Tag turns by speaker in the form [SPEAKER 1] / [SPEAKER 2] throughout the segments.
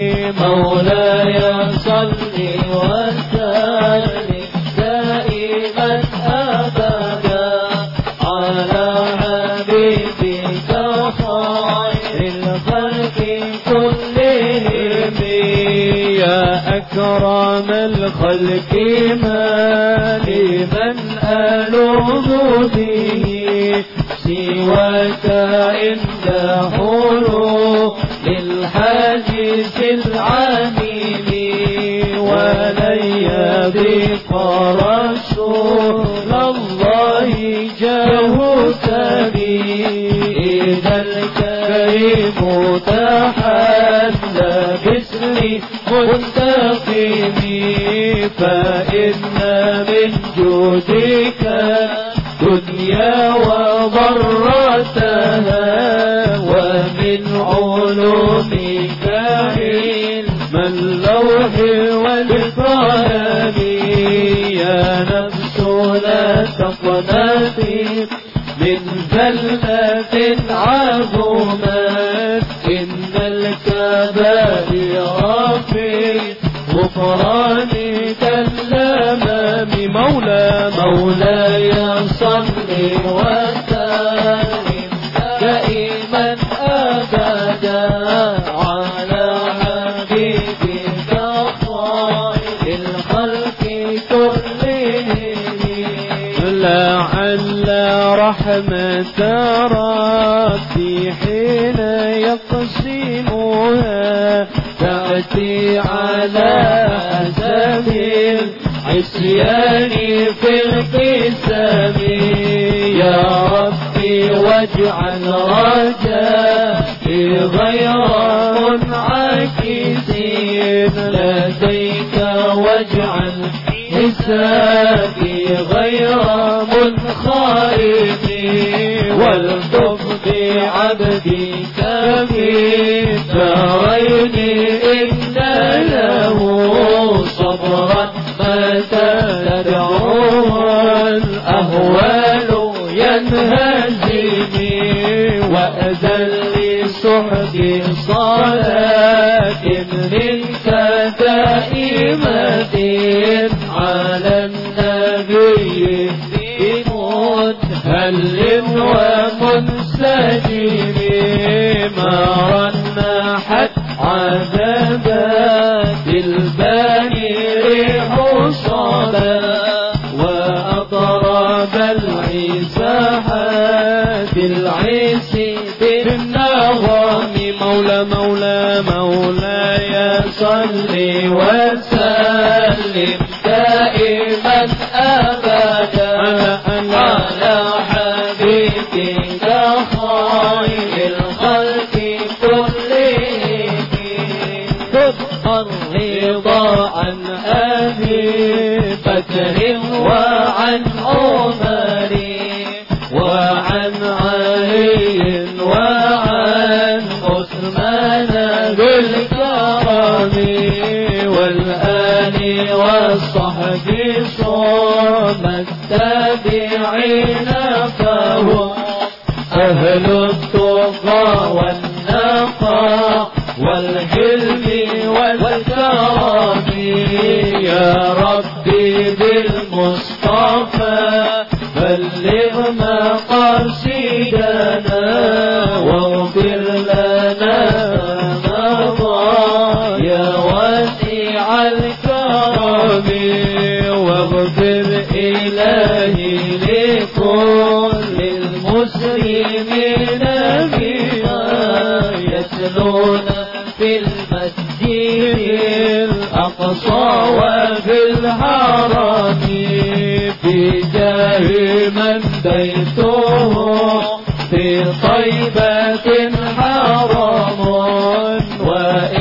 [SPEAKER 1] مولاي صلي وسلم دائما أبدا على حبيبك خير الخلق كلهم.
[SPEAKER 2] يا أكرم الخلق ما لمن ألوم به سواك عند حلول الحديث عميلي ولي بقى الله جاه سبي إذا الكريم تحلى باسم منتقمي فإن من جودك
[SPEAKER 3] هدى Deus.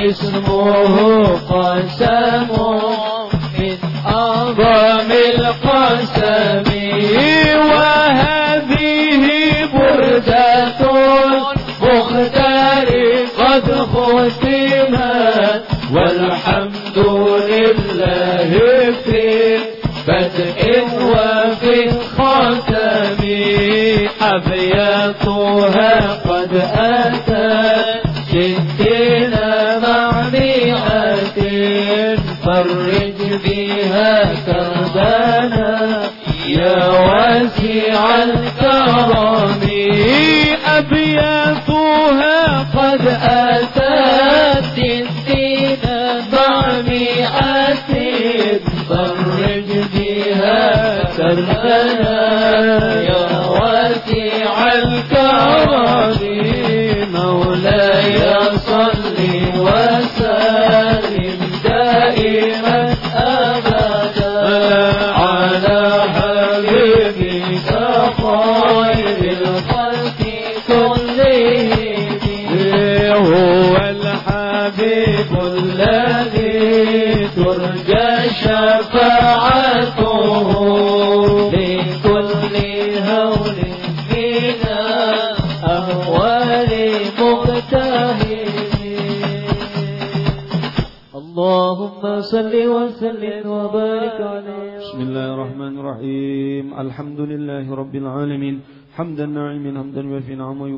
[SPEAKER 3] कृष्ण मोह पांचा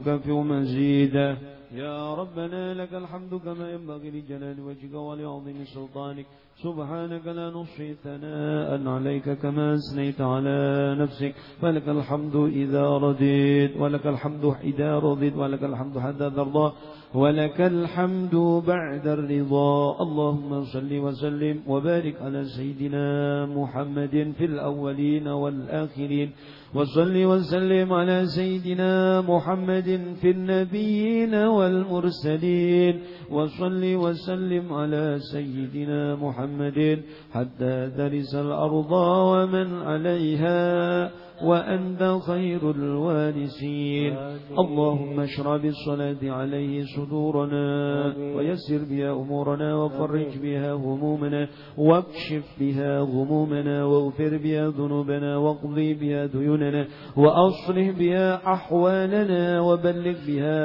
[SPEAKER 3] ويكافئ مزيدا يا ربنا لك الحمد كما ينبغي لجلال وجهك ولعظيم سلطانك. سبحانك لا نحصي ثناء عليك كما أثنيت على نفسك. فلك الحمد إذا رضيت ولك الحمد إذا رضيت ولك الحمد حتى ترضى ولك الحمد بعد الرضا. اللهم صل وسلم وبارك على سيدنا محمد في الأولين والآخرين. وصل وسلم على سيدنا محمد في النبيين والمرسلين. وصل وسلم على سيدنا محمد حتى ترث الأرض ومن عليها. وأنت خير الوارثين. اللهم اشرع بالصلاة عليه صدورنا ويسر بها أمورنا وفرج بها همومنا واكشف بها غمومنا واغفر بها ذنوبنا واقضي بها ديوننا وأصلح بها أحوالنا وبلغ بها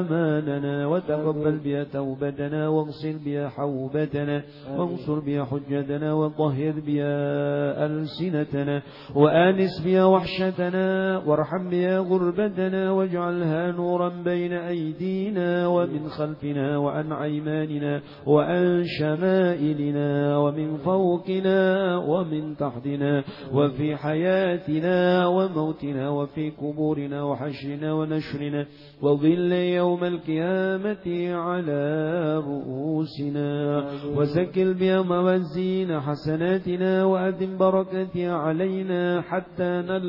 [SPEAKER 3] آمالنا وتقبل بها توبتنا واغسل بها حوبتنا وانصر بها حجتنا وطهر بها ألسنتنا وآنس بها وحشتنا وارحم بها غربتنا واجعلها نورا بين أيدينا ومن خلفنا وعن أيماننا وعن شمائلنا ومن فوقنا ومن تحتنا وفي حياتنا وموتنا وفي قبورنا وحشرنا ونشرنا وظل يوم القيامة على رؤوسنا وسكل بها موازين حسناتنا وأدم بركتها علينا حتى نلقى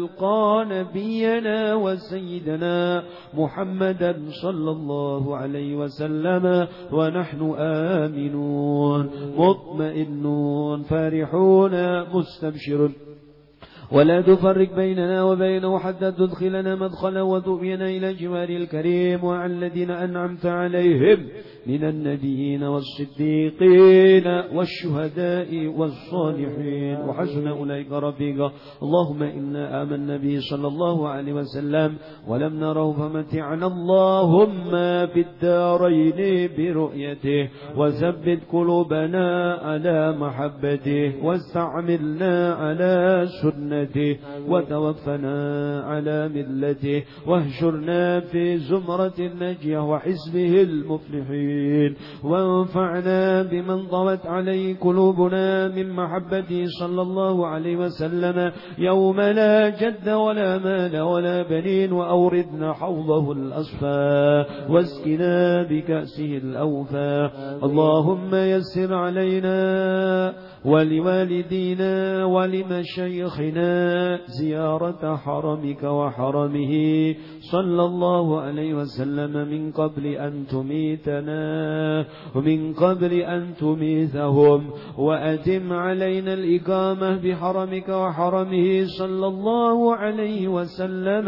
[SPEAKER 3] نبينا وسيدنا محمدا صلى الله عليه وسلم ونحن آمنون مطمئنون فارحون مستبشرون. ولا تفرق بيننا وبينه حتى تدخلنا مدخلا وتؤمنا إلى جوار الكريم وعن الذين أنعمت عليهم من النبيين والصديقين والشهداء والصالحين. وحسن أولئك رفيقا. اللهم إنا آمنا به صلى الله عليه وسلم ولم نره فمتعنا. اللهم في الدارين برؤيته وثبت قلوبنا على محبته واستعملنا على سنته. وتوفنا على ملته واهشرنا في زمرة النجية وحزبه المفلحين وانفعنا بمن ضوت عليه قلوبنا من محبته صلى الله عليه وسلم. يوم لا جد ولا مال ولا بنين وأوردنا حوضه الأصفى واسقنا بكأسه الأوفى. اللهم يسر علينا ولوالدينا ولمشايخنا زيارة حرمك وحرمه صلى الله عليه وسلم من قبل أن تميتنا ومن قبل أن تميتهم وأتم علينا الإقامة بحرمك وحرمه صلى الله عليه وسلم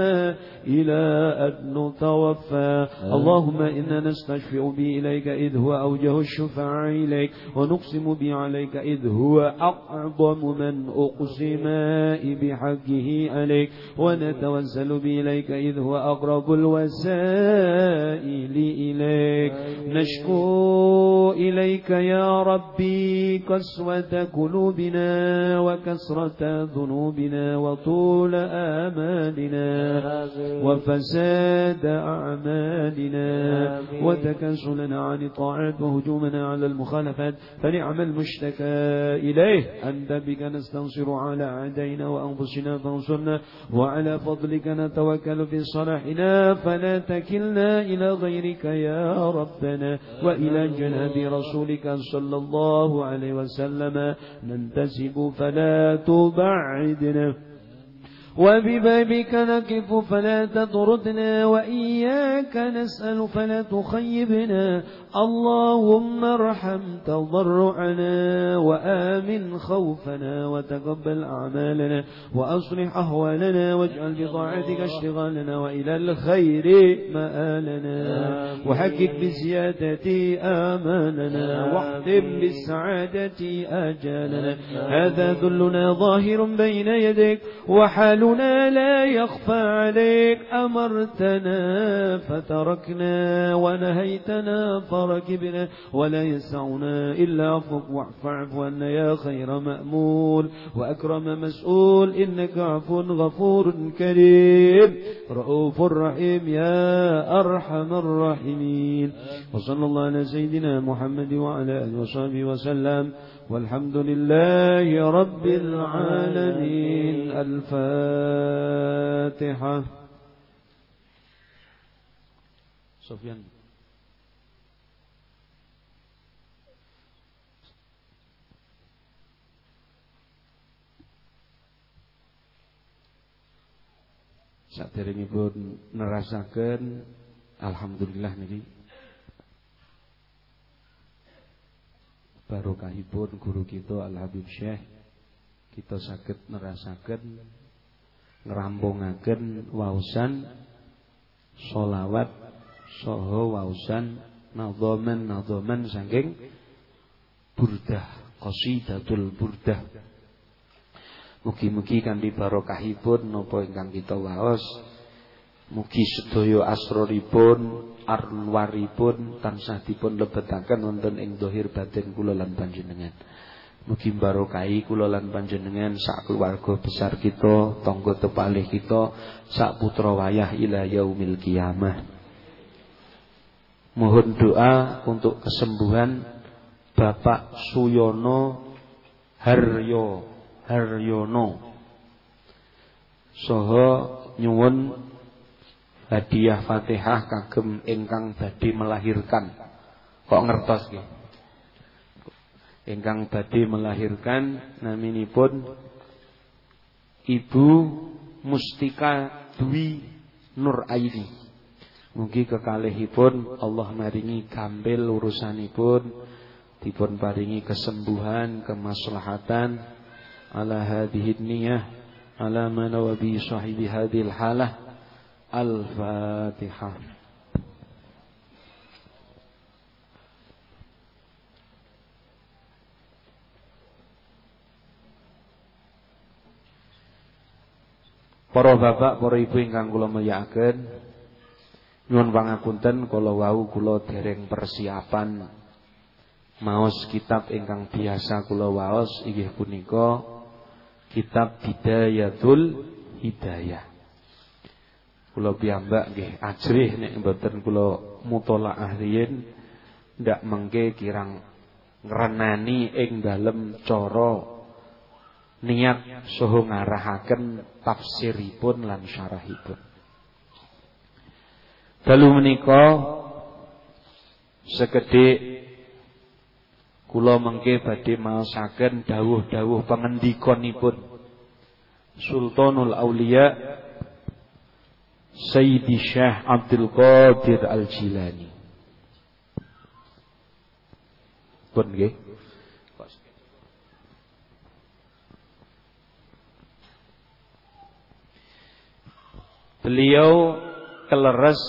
[SPEAKER 3] إلى أن نتوفى. اللهم إنا نستشفع بي إليك إذ هو أوجه الشفاعة إليك ونقسم بي عليك إذ هو أعظم من أقسم
[SPEAKER 1] بحقه عليك ونتوسل بإليك إذ هو أقرب الوسائل إليك. نشكو إليك يا ربي قسوة قلوبنا وكسرة ذنوبنا وطول آمالنا وفساد أعمالنا وتكاسلنا عن الطاعات وهجومنا على المخالفات. فنعم المشتكى إليه. أنت بك نستنصر على أعدائنا وأنفسنا فانصرنا وعلى فضلك نتوكل في صلاحنا فلا تكلنا إلى غيرك يا ربنا وإلى جناب رسولك صلى الله عليه وسلم ننتسب فلا تبعدنا وببابك نقف فلا تطردنا وإياك نسأل فلا تخيبنا. اللهم ارحم تضرعنا وآمن خوفنا وتقبل أعمالنا وأصلح أهوالنا واجعل بطاعتك اشتغالنا وإلى الخير مآلنا. وحقق بزيادة آماننا. واختم بالسعادة آجالنا. هذا ذلنا ظاهر بين يديك وحالنا لا يخفى عليك. أمرتنا فتركنا ونهيتنا فركبنا ولا يسعنا إلا عفوك. واعف عنا يا خير مأمول. وأكرم مسؤول إنك عفو غفور كريم. رؤوف رحيم يا أرحم الراحمين. وصلى الله على سيدنا محمد وعلى آله وصحبه وسلم. والحمد لله رب العالمين. الفاتحة. سفيان pun nerasakan alhamdulillah niki barokahipun guru kita Al Habib Syekh kita sakit nerasakan ngerampungaken wausan solawat soho wausan nadhaman nadhaman saking burdah qasidatul burdah Mugi-mugi kanthi barokahipun napa ingkang kita waos mugi sedaya asroripun arwaripun tansah dipun lebetaken wonten ing dohir batin kula lan panjenengan. Mugi barokahi kula lan panjenengan sak keluarga besar kita, tangga tepalih kita, sak putra wayah ila yaumil kiamah. Mohon doa untuk kesembuhan Bapak Suyono Haryo Haryono Soho nyuwun hadiah Fatihah kagem ingkang badhe melahirkan. Kok ngertos nggih? Engkang badhe melahirkan naminipun Ibu Mustika Dwi Nur Aini. Mugi kekalihipun Allah maringi urusan urusanipun dipun paringi kesembuhan, kemaslahatan ala hadihi niyah ala manawabi sahibi hadhil halah. Al-Fatihah. Para bapak, para ibu ingkang kula mulyakaken, nyuwun pangapunten wau kula dereng persiapan maos kitab ingkang biasa kula waos inggih punika kitab Bidayatul Hidayah. Kula piyambak nggih ajrih nek mboten kula mutolaah riyin ndak mengke kirang ngrenani ing dalem cara niat saha ngarahaken tafsiripun lan syarahipun. Dalu menika sekedhik Kula mengke badhe maosaken dawuh-dawuh pangendikanipun Sultanul Aulia Sayyidi Syekh Abdul Qadir Al-Jilani. Pun nggih. Beliau keleres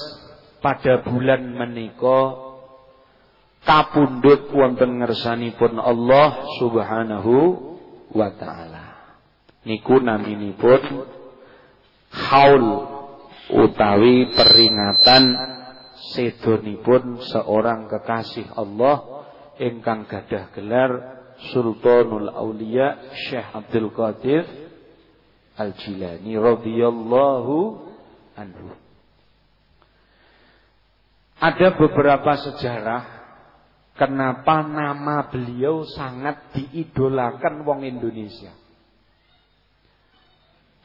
[SPEAKER 1] pada bulan menika kapundhut wonten ngersanipun Allah Subhanahu wa taala. niku naminipun haul utawi peringatan sedonipun seorang kekasih Allah ingkang gadah gelar Sultanul Aulia Syekh Abdul Qadir Al-Jilani radhiyallahu anhu. Ada beberapa sejarah kenapa nama beliau sangat diidolakan wong Indonesia.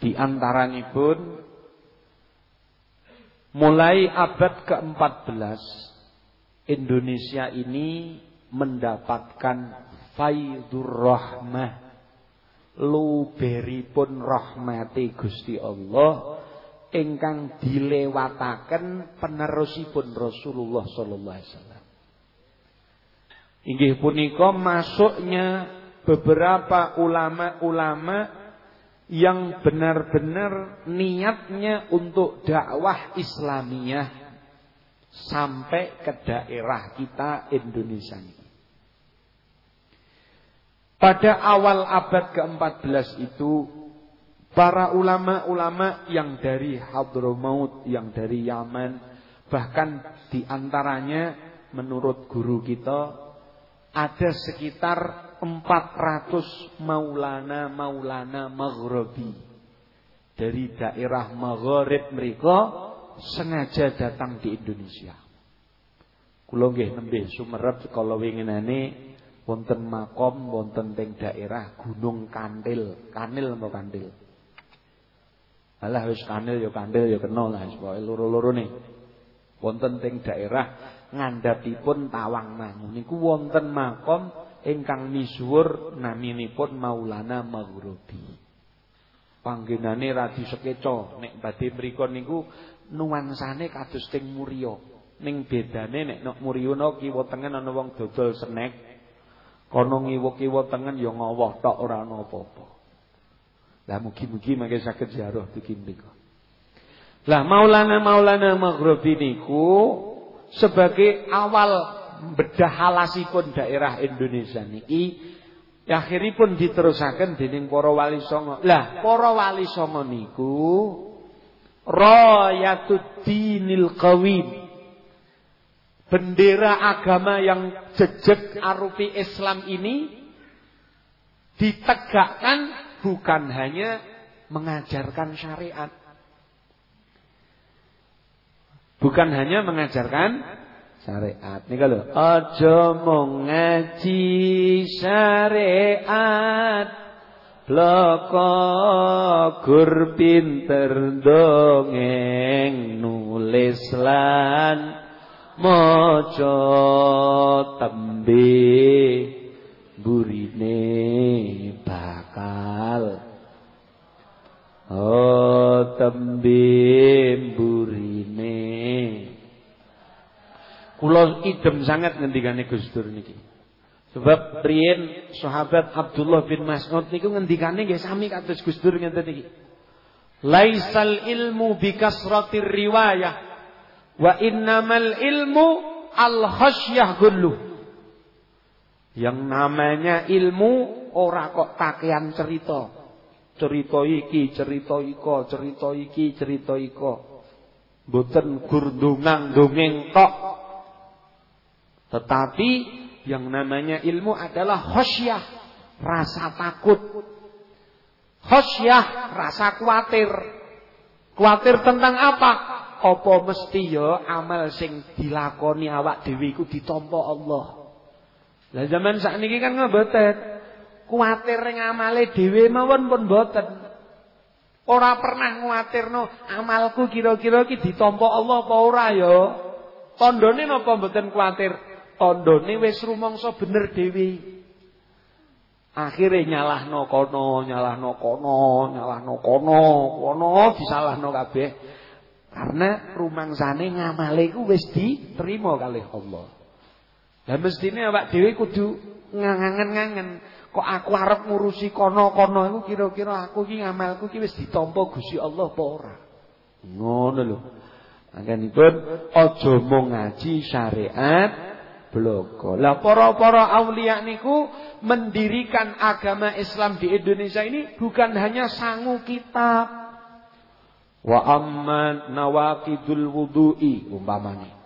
[SPEAKER 1] Di antaranya pun mulai abad ke-14 Indonesia ini mendapatkan faidur rahmah luberipun rahmati Gusti Allah ingkang dilewataken penerusipun Rasulullah sallallahu alaihi wasallam. Inggih punika masuknya beberapa ulama-ulama yang benar-benar niatnya untuk dakwah Islamiyah sampai ke daerah kita Indonesia ini. Pada awal abad ke-14 itu para ulama-ulama yang dari Hadramaut, yang dari Yaman, bahkan di antaranya menurut guru kita ada sekitar 400 maulana-maulana maghribi dari daerah maghrib mereka sengaja datang di Indonesia. Kula nggih nembe Sumerep kala winginane wonten makom wonten teng daerah Gunung Kantil. Kanil apa Kantil? Alah wis kanil ya kantil ya kena lah pokoke loro-lorone. Wonten teng daerah ngandhapipun Tawangmangu niku wonten makom ingkang misuwur naminipun Maulana Maghribi. Panggenane radi sekeca nek badhe mriku niku nuansane kados teng Muria. Ning bedane nek nek Muriono kiwa tengen ana wong dodol snack. Kono ngiwa-kiwa tengen ya ngowoh tok ora ana apa-apa. Lah mugi-mugi mangke saged ziarah dugi mriku. Lah Maulana Maulana Maghribi niku sebagai awal bedah halasipun daerah Indonesia niki akhiripun diterusaken dening para wali songo. Lah, para wali songo niku Rayatuddinil Qawim. Bendera agama yang jejak arupi Islam ini ditegakkan bukan hanya mengajarkan syariat. Bukan hanya mengajarkan syariat. Nika lho, aja mung ngaji syariat. Bloko gur pinter dongeng nulis lan maca tembe burine bakal Oh tembe burine Kula idem sangat ngendikane Gus Dur niki. Sebab riyen sahabat Abdullah bin Mas'ud niku ngendikane nggih sami kados Gus Dur ngenten iki. Laisal ilmu bi kasratir riwayah wa innamal ilmu al khasyah kullu. Yang namanya ilmu ora kok kakean cerita. Cerita iki, cerita iko, cerita iki, cerita iko. Mboten gurdungang dongeng tok tetapi yang namanya ilmu adalah khosyah, rasa takut. Khosyah, rasa khawatir. Khawatir tentang apa? Apa mesti ya amal sing dilakoni awak dhewe iku ditampa Allah. Lah zaman sakniki kan ngoboten. Kuwatir ning amale dhewe mawon pun boten. Ora pernah nguatirno amalku kira-kira iki ditampa Allah apa ora ya. Tandane napa mboten kuwatir? tandane wis rumangsa bener dhewe. Akhire nyalahno kono, nyalahno kono, nyalahno kono, kono disalahno kabeh. Karena rumangsane ngamale iku wis diterima kalih Allah. Lah mestine awak dhewe kudu ngangen-ngangen. Kok aku arep ngurusi kono-kono iku kira-kira aku iki ngamalku iki wis ditampa Gusti Allah apa ora? Ngono lho. Anggenipun aja mung ngaji syariat bloko. Lah para-para aulia niku mendirikan agama Islam di Indonesia ini bukan hanya sangu kitab. Wa amma nawaqidul wudu'i umpamane.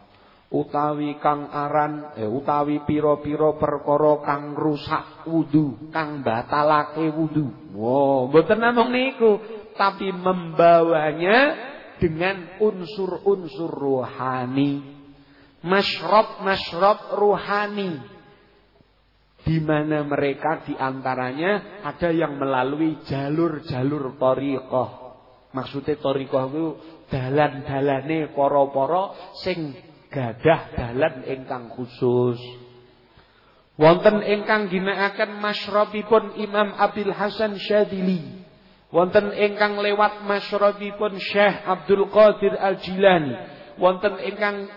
[SPEAKER 1] Utawi kang aran eh, utawi pira-pira perkara kang rusak wudu, kang batalake wudu. Wow, mboten namung niku, tapi membawanya dengan unsur-unsur rohani masyrob-masyrob ruhani. Di mana mereka di antaranya ada yang melalui jalur-jalur torikoh. Maksudnya torikoh itu dalan-dalane poro-poro sing gadah dalan ingkang khusus. Wonten ingkang ginakaken masyrabipun Imam Abil Hasan Syadili. Wonten ingkang lewat masyrabipun Syekh Abdul Qadir Al-Jilani wonten ingkang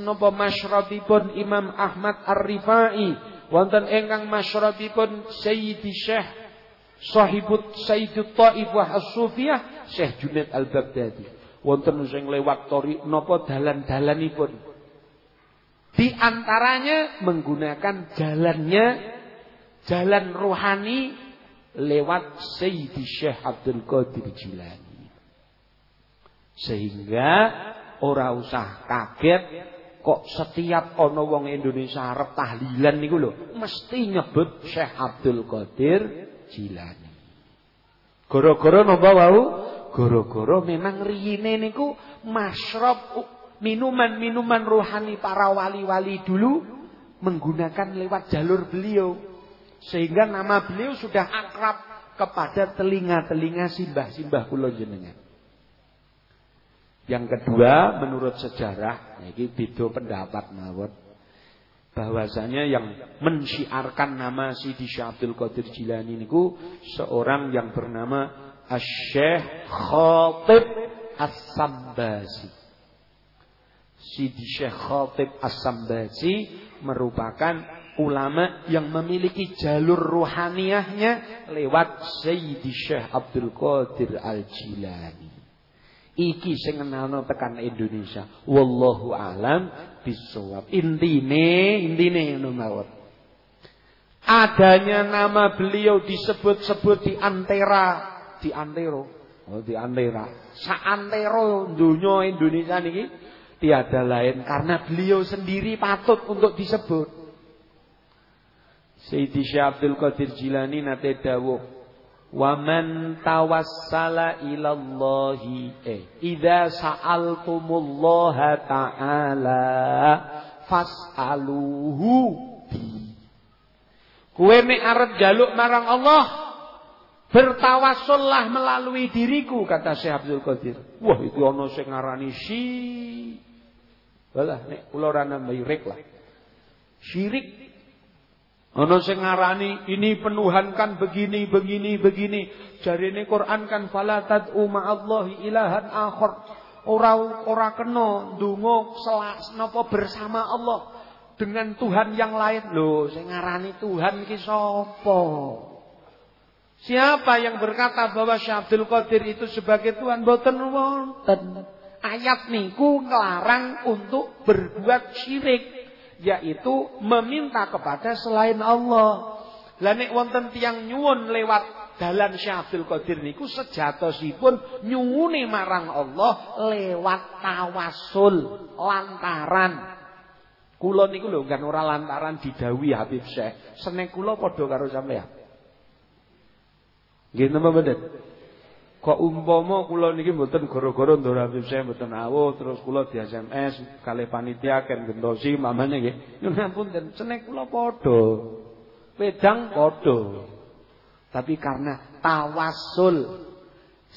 [SPEAKER 1] napa masyrabipun Imam Ahmad Ar-Rifai wonten ingkang masyrabipun Sayyidi Syekh Sahibut Sayyidut Taif wa As-Sufiyah Syekh Junaid Al-Baghdadi wonten sing lewat tori napa dalan-dalanipun di antaranya menggunakan jalannya jalan rohani lewat Sayyidi Syekh Abdul Qadir Jilani sehingga ora usah kaget kok setiap ana wong Indonesia arep tahlilan niku lho mesti nyebut Syekh Abdul Qadir Jilani. Gara-gara napa wau? Gara-gara memang riyine niku masyrab minuman-minuman rohani para wali-wali dulu menggunakan lewat jalur beliau. Sehingga nama beliau sudah akrab kepada telinga-telinga simbah-simbah kula jenengan. Yang kedua, menurut sejarah, ini beda pendapat mawon. Bahwasanya yang mensyiarkan nama Sidi Syabdul Qadir Jilani niku seorang yang bernama Asy-Syaikh Khatib As-Sambasi. Sidi Syekh Khatib As-Sambasi merupakan ulama yang memiliki jalur ruhaniyahnya lewat Sayyidi Syekh Abdul Qadir Al-Jilani. Iki sing ngenalno tekan Indonesia. Wallahu alam bisawab. Intine, intine ngono mawon. Adanya nama beliau disebut-sebut di antera, di antero. Oh, di antera. Saantero dunia Indonesia niki tiada lain karena beliau sendiri patut untuk disebut. Sayyidi Syekh Abdul Qadir Jilani nate dawuh Wa man tawassala ilallahi eh idza sa'altumullaha ta'ala fas'aluhu bi. Kowe nek arep jaluk marang Allah bertawassullah melalui diriku kata Syekh Abdul Qadir. Wah itu ana sing ngarani si. Walah nek kula ora nambahi lah. Syirik Ono sing ngarani ini penuhankan begini begini begini. Jarine Quran kan fala tad'u ma'allahi ilahan akhar. Ora ora kena ndonga napa bersama Allah dengan Tuhan yang lain. Loh, sing ngarani Tuhan ki sapa? Siapa yang berkata bahwa Syekh Abdul Qadir itu sebagai Tuhan boten wonten. Ayat niku ngelarang untuk berbuat syirik yaitu meminta kepada selain Allah. Lah nek wonten tiyang nyuwun lewat dalan Syekh Abdul Qadir niku sejatosipun nyuwune marang Allah lewat tawasul lantaran kula niku lho kan ora lantaran didhawuhi Habib Syekh. Seneng kula padha karo sampeyan. Nggih napa? Kok umpama kula niki mboten gara-gara ndoro Habib saya mboten awuh terus kula di SMS kali panitia ken gentosi mamane nggih. Nyun ngapunten, seneng kula padha. Wedang padha. Tapi karena tawasul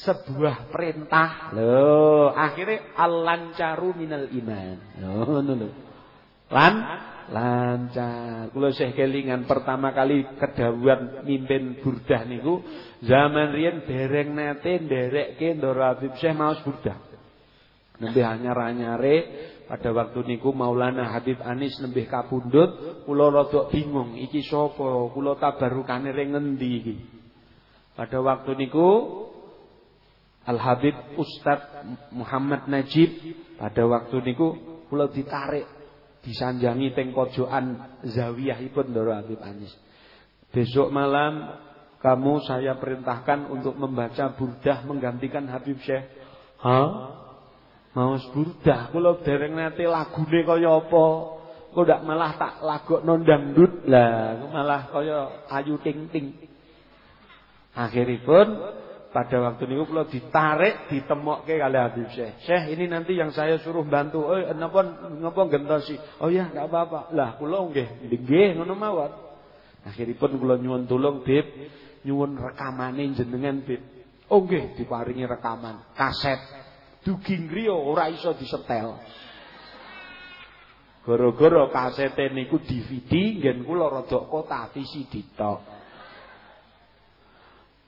[SPEAKER 1] sebuah perintah. Lho, akhirnya al-lancaru minal iman. Ngono lho. Lan lancar. Kula Syekh kelingan pertama kali kedawuhan mimpin burdah niku zaman riyen dereng nate nderekke Ndoro Habib Syekh maos burdah. Nembe anyar-anyare pada waktu niku Maulana Habib Anis nembih kapundhut, kula rada bingung iki sapa? Kula tabarukane ring ngendi iki? Pada waktu niku Al Habib Ustadz Muhammad Najib pada waktu niku kula ditarik disanjangi teng pojokan zawiyahipun Ndoro Habib Anis. Besok malam kamu saya perintahkan untuk membaca burdah menggantikan Habib Syekh. Hah? Mau burdah kula dereng nate lagune kaya apa? Kok ndak malah tak lagokno dangdut lah, malah kaya ayu ting ting. Akhiripun pada waktu niku kula ditarik ditemokke kali Habib Syekh. Syekh ini nanti yang saya suruh bantu. Oh napa ngapa gentosi? Oh ya enggak apa-apa. Lah kula nggih nggih ngono mawon. Akhiripun kula nyuwun tulung Bib, nyuwun rekamane jenengan Bib. Oh nggih diparingi rekaman kaset. Dugi griya ora iso disetel. Gara-gara kasete niku DVD ngen kula rada kota VCD tok.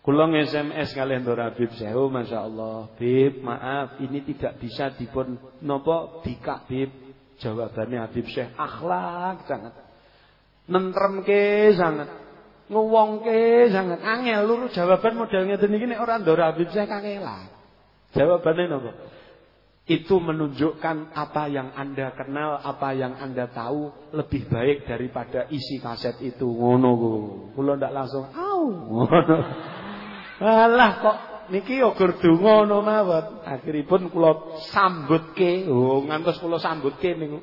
[SPEAKER 1] Kulong SMS kalian Dora Habib Sehu Masya Allah. Bib maaf ini tidak bisa dipun Nopo dikak Bib. Jawabannya Habib Syekh akhlak sangat. Nentrem ke sangat. Ngewong ke sangat. Angel luru jawaban modelnya ini orang Dora Habib Syekh kangelan Jawabannya nopo? Itu menunjukkan apa yang Anda kenal, apa yang Anda tahu lebih baik daripada isi kaset itu. Ngono Kulo ndak langsung au. Alah kok niki yo gur donga ngono mawon. Akhiripun kula sambutke, oh ngantos kula sambutke niku.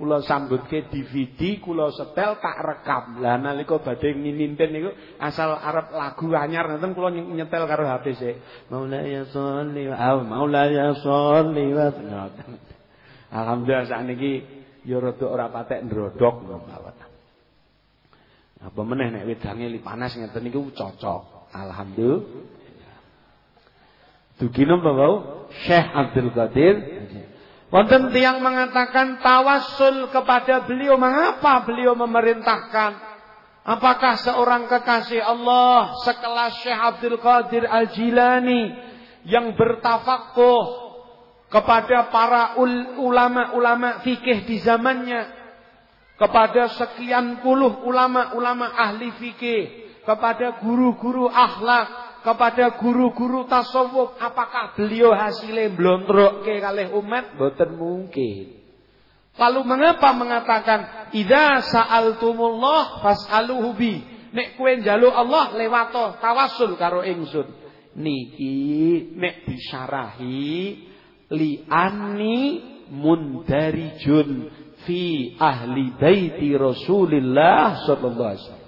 [SPEAKER 1] Kula sambutke DVD, kula setel tak rekam. Lah nalika badhe mimpin niku asal arep lagu anyar ngoten kula nyetel karo HP sik. Maulaya sholli wa maulaya sholli wa Alhamdulillah sakniki yo rada ora patek ndrodok mawon. Apa meneh nek wedange li panas ngeten niku cocok. Alhamdulillah. Dugi napa wau? Syekh Abdul Qadir. Wonten tiang mengatakan tawassul kepada beliau. Mengapa beliau memerintahkan? Apakah seorang kekasih Allah sekelas Syekh Abdul Qadir Al-Jilani yang bertafakuh kepada para ulama-ulama fikih di zamannya, kepada sekian puluh ulama-ulama ahli fikih, kepada guru-guru akhlak, kepada guru-guru tasawuf, apakah beliau hasilnya ke kalih umat? Boten mungkin. Lalu mengapa mengatakan idza sa'altumullah fas'aluhu bi? Nek kowe njaluk Allah lewato tawasul karo ingsun. Niki nek disyarahi li anni mundarijun fi ahli baiti Rasulillah sallallahu alaihi wasallam.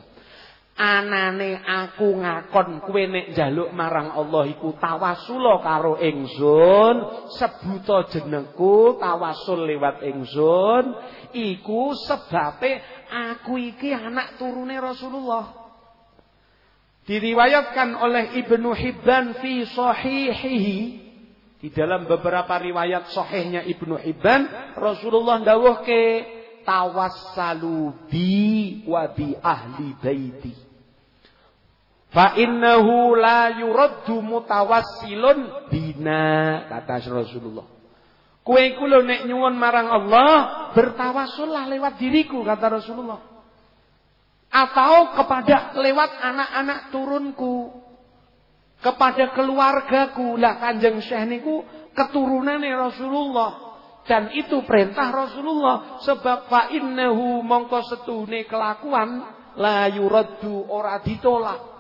[SPEAKER 1] Anane aku ngakon kowe nek njaluk marang Allah iku tawasul karo ingsun, sebuta jenengku tawasul lewat ingsun, iku sebabe aku iki anak turune Rasulullah. Diriwayatkan oleh Ibnu Hibban fi sahihihi di dalam beberapa riwayat sahihnya Ibnu Hibban Rasulullah dawuhke tawassalu bi wa bi ahli baiti. Fa innahu la yuraddu mutawassilun bina kata Rasulullah. Kue iku lho nek nyuwun marang Allah, bertawassullah lewat diriku kata Rasulullah. Atau kepada lewat anak-anak turunku. Kepada keluargaku. Lah Kanjeng Syekh niku keturunane Rasulullah. Dan itu perintah Rasulullah. Sebab fa innahu mongko setune kelakuan la yuraddu ora ditolak.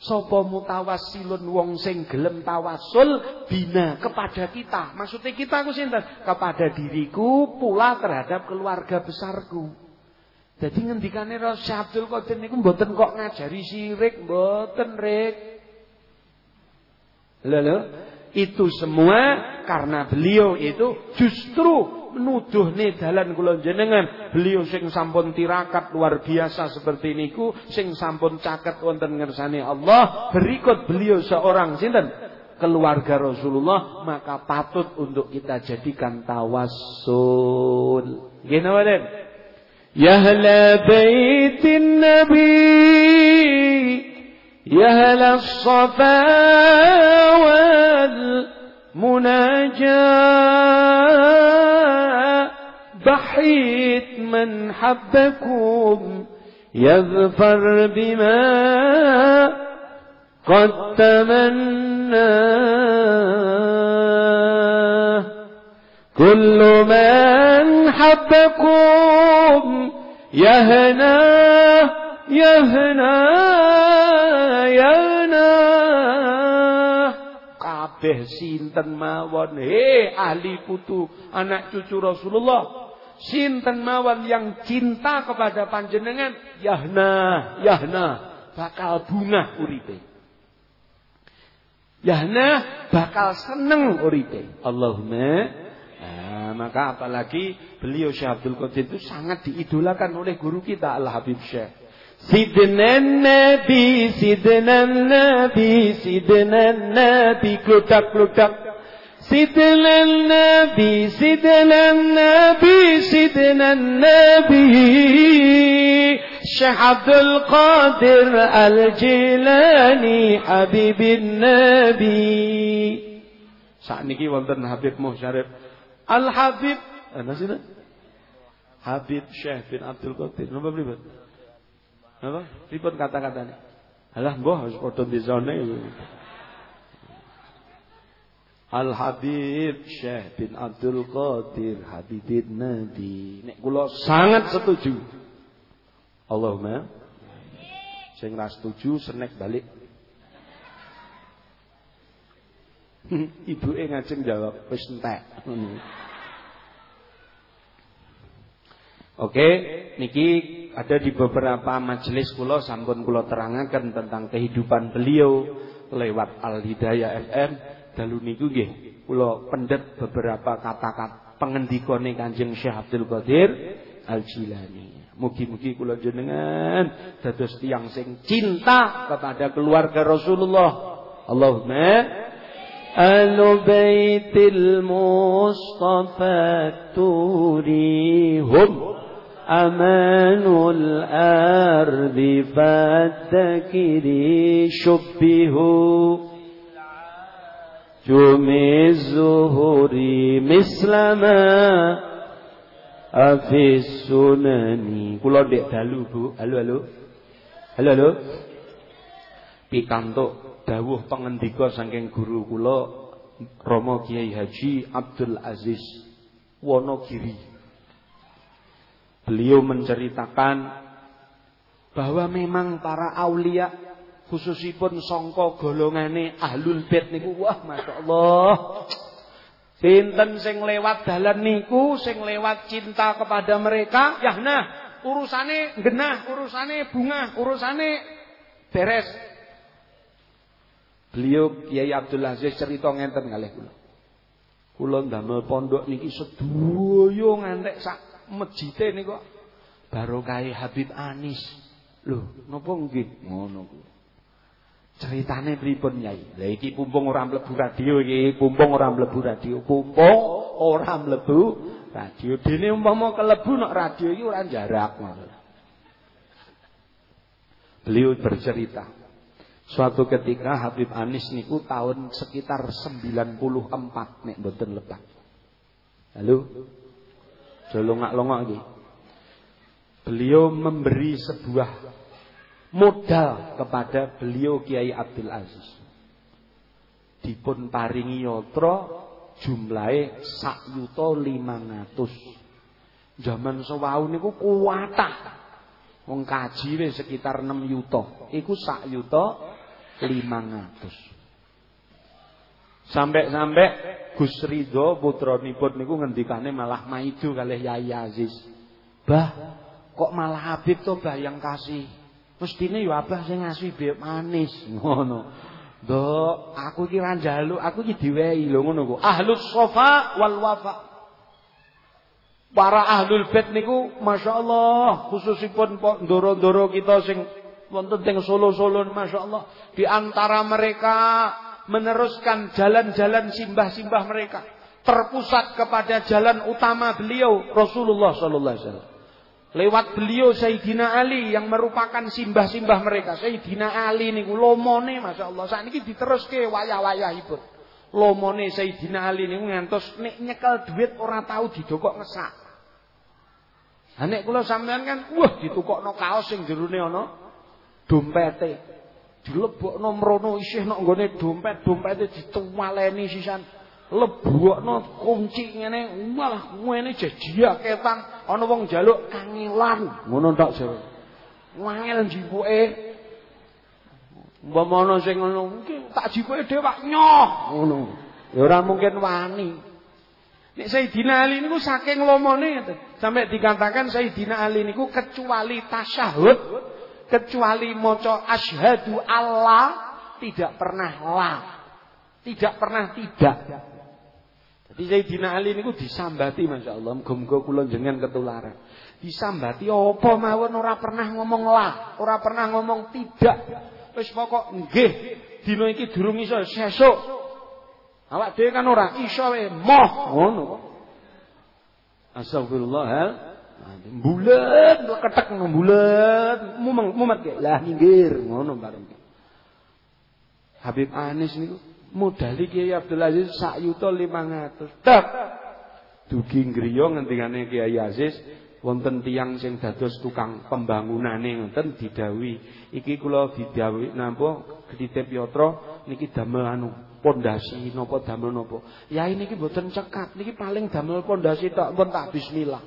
[SPEAKER 1] Sopo mutawassilun wong sing gelem tawasul bina kepada kita. Maksudnya kita aku sinten? Kepada diriku pula terhadap keluarga besarku. Jadi ngendikane Rasul Abdul Qadir niku mboten kok ngajari sirik, mboten rik. Lho, itu semua karena beliau itu justru nuduhne dalan kula jenengan beliau sing sampun tirakat luar biasa seperti niku sing sampun caket wonten ngersane Allah berikut beliau seorang sinten? Keluarga Rasulullah maka patut untuk kita jadikan tawassul. Nggih napa Ya ahla baitin nabi Ya ahla safa wal بحيت من حبكم يظفر بما قد تمناه كل من حبكم يهنا يهنا يهنا kabeh sinten mawon he ahli putu anak cucu Rasulullah sinten mawon yang cinta kepada panjenengan? Yahna yahna. Bakal bunga uripe. Yahna bakal seneng uripe. Allahumma. Nah, maka apalagi beliau Syekh Abdul Qadir itu sangat diidolakan oleh guru kita Al Habib Syekh. Sidna Nabi, Sidna Nabi, Sidna Nabi, kludak kludak. Sidna Nabi, Sidna Nabi, Sidna Nabi. Syekh Abdul Qadir Al-Jilani, Habibin Nabi. Saat ini wonten Habib Muhsyarif Al Habib, ana sih Habib Syekh bin Abdul Qadir. Napa pripun? Napa? Pripun kata-katane? Alah mbah wis padha desane. Al Habib Syekh bin Abdul Qadir Habibin Nabi. Nek kula sangat setuju. Allahumma sing ra setuju senek balik. Ibuke ngajeng jawab wis entek. Oke, niki ada di beberapa majelis kula sampun kula terangaken tentang kehidupan beliau lewat Al Hidayah FM Dalu niku nggih kula pendet beberapa kata-kata pengendikane Kanjeng Syekh Abdul Qadir Al Jilani. Mugi-mugi kula jenengan dados tiyang sing cinta kepada keluarga Rasulullah. Allahumma أهل بيت المصطفى تريهم أمان الأرض فالتكري شبهوا جم الزهور مثل ما في السنن kula dek dalu Bu halo halo halo halo pikantuk dawuh pengendika saking guru kula Romo Kiai Haji Abdul Aziz Wonogiri Beliau menceritakan bahwa memang para aulia khususipun songko golongane ahlul bait niku wah masyaallah. Sinten sing lewat dalan niku sing lewat cinta kepada mereka ya nah urusane genah, urusane bunga, urusane beres. Beliau Kiai Abdul Aziz cerita ngenten kalih kula. Kula ndamel pondok niki sedoyo ngantek sak mejite niku barokah Habib Anis. Lho, napa nggih ngono ku. Ceritane pripun Nyai? Lah iki pumpung ora mlebu radio iki, pumpung ora mlebu radio, pumpung ora mlebu radio. Dene umpama kelebu nek radio iki ora jarak Beliau bercerita Suatu ketika Habib Anis niku tahun sekitar 94 nek mboten lepat. Halo? Jolongak-longok iki. Beliau memberi sebuah modal kepada beliau Kiai Abdul Aziz. Dipun paringi yatra jumlahe sak yuta 500. Zaman sewau niku kuwatah. Wong kaji sekitar 6 yuta. Iku sak yuta 500. Sampai-sampai Gus Ridho putranipun niku ngendikane malah maidu kalih Yai Aziz. Bah, kok malah Habib to bah yang kasih. Mestine yo abah sing ngasih bebek manis ngono. Dok, aku iki ra njaluk, aku iki diwehi lho ngono kok. Ahlus sofa wal wafa. Para ahlul bait niku masyaallah khususipun ndoro-ndoro kita sing wonten teng Solo-Solo masyaallah di antara mereka meneruskan jalan-jalan simbah-simbah mereka terpusat kepada jalan utama beliau Rasulullah sallallahu alaihi wasallam. Lewat beliau Sayyidina Ali yang merupakan simbah-simbah mereka. Sayyidina Ali niku lomone masyaallah sakniki diteruske wayah-wayahipun. Lomone Sayyidina Ali niku ngantos nek nyekel duit ora tahu didokok ngesak. Ha nek kula sampean kan wah ditukokno kaos sing jerone ana dompete dilebokno mrono isih nok nggone dompet, dompete dituwaleni sisan. Lebokno kunci ngene malah ngene jejak ketan ana wong njaluk kangelan. Ngono tok jare wangel jipuke umpama ana sing ngono tak jipuke dewak nyoh. Ngono. Ya ora mungkin wani. Nek Sayyidina Ali niku saking lomone sampai dikatakan Sayyidina Ali niku kecuali tasyahud, kecuali maca asyhadu Allah tidak pernah la. Tidak pernah tidak. Jadi Sayyidina Ali niku disambati Masya Allah. Muga-muga kula jenengan ketularan. Disambati apa mawon ora pernah ngomong la, ora pernah ngomong tidak. Wis pokok nggih, dina iki durung iso sesuk Awak dhewe kan ora iso wae moh ngono. Astagfirullah. Bulet ketek bulet mumet ge. Lah minggir ngono bareng. Habib Anis niku modali Kiai Abdul Aziz sak yuta 500. Tek. Dugi ngriya ngendikane Kiai Aziz wonten tiyang sing dados tukang pembangunane ngoten didawi iki kula didawi napa gedhe yatra niki damel anu pondasi napa damel napa. Ya ini ki mboten cekat, niki paling damel pondasi tok pun tak bismillah.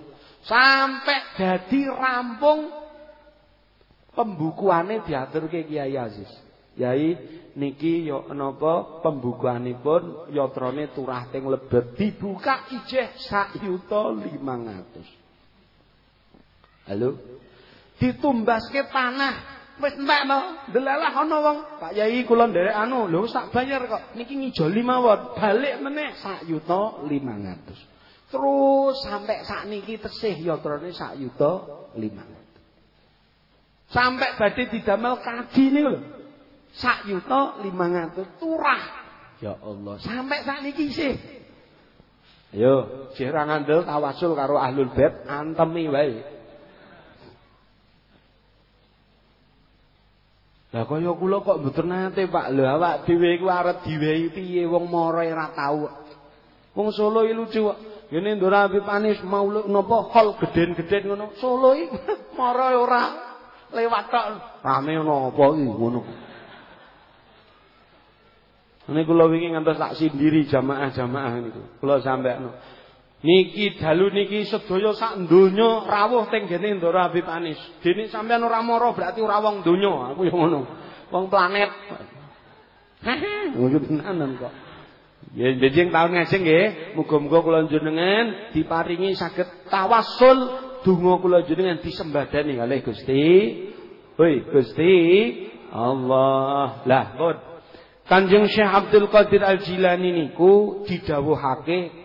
[SPEAKER 1] Sampai dadi rampung pembukuane diaturke Kiai Aziz. Yai niki yo napa pembukuanipun yatrane turah teng lebet dibuka ijeh sak yuta 500. Halo. Ditumbaske tanah Wis entekno, delalah ana wong, Pak Yai kula nderek anu, lho sak bayar kok. Niki ngijoli mawon, balik meneh sak yuta 500. Terus sampai sak niki tesih yatrane sak yuta 500. Sampai badhe didamel kaji niku lho. Sak yuta 500 turah. Ya Allah, sampai sak niki isih. Ayo, sih ra ngandel tawasul karo ahlul bait antemi wae. Lah kaya kula kok mboten nate Pak. Lho awak dhewe iku arep diwehi piye wong mara ora tau. Wong Solo iki lucu kok. Ngene Ndora Habib Anis maulud napa hol geden-geden ngono. Solo iki mara ora lewat tok. Rame napa iki ngono. Ini kula wingi ngantos tak sendiri jamaah-jamaah niku. Kula sampeyan. Niki dalu niki sedaya sak donya rawuh teng gene Habib Anis. Dene sampean ora mara berarti ora wong donya, aku yo ngono. Wong planet. Ngono tenanan kok. Ya jeneng taun ngajeng nggih, muga-muga kula jenengan diparingi saged tawasul donga kula jenengan disembadani kalih Gusti. Hoi Gusti Allah. Lah, pun. Kanjeng Syekh Abdul Qadir Al-Jilani niku didhawuhake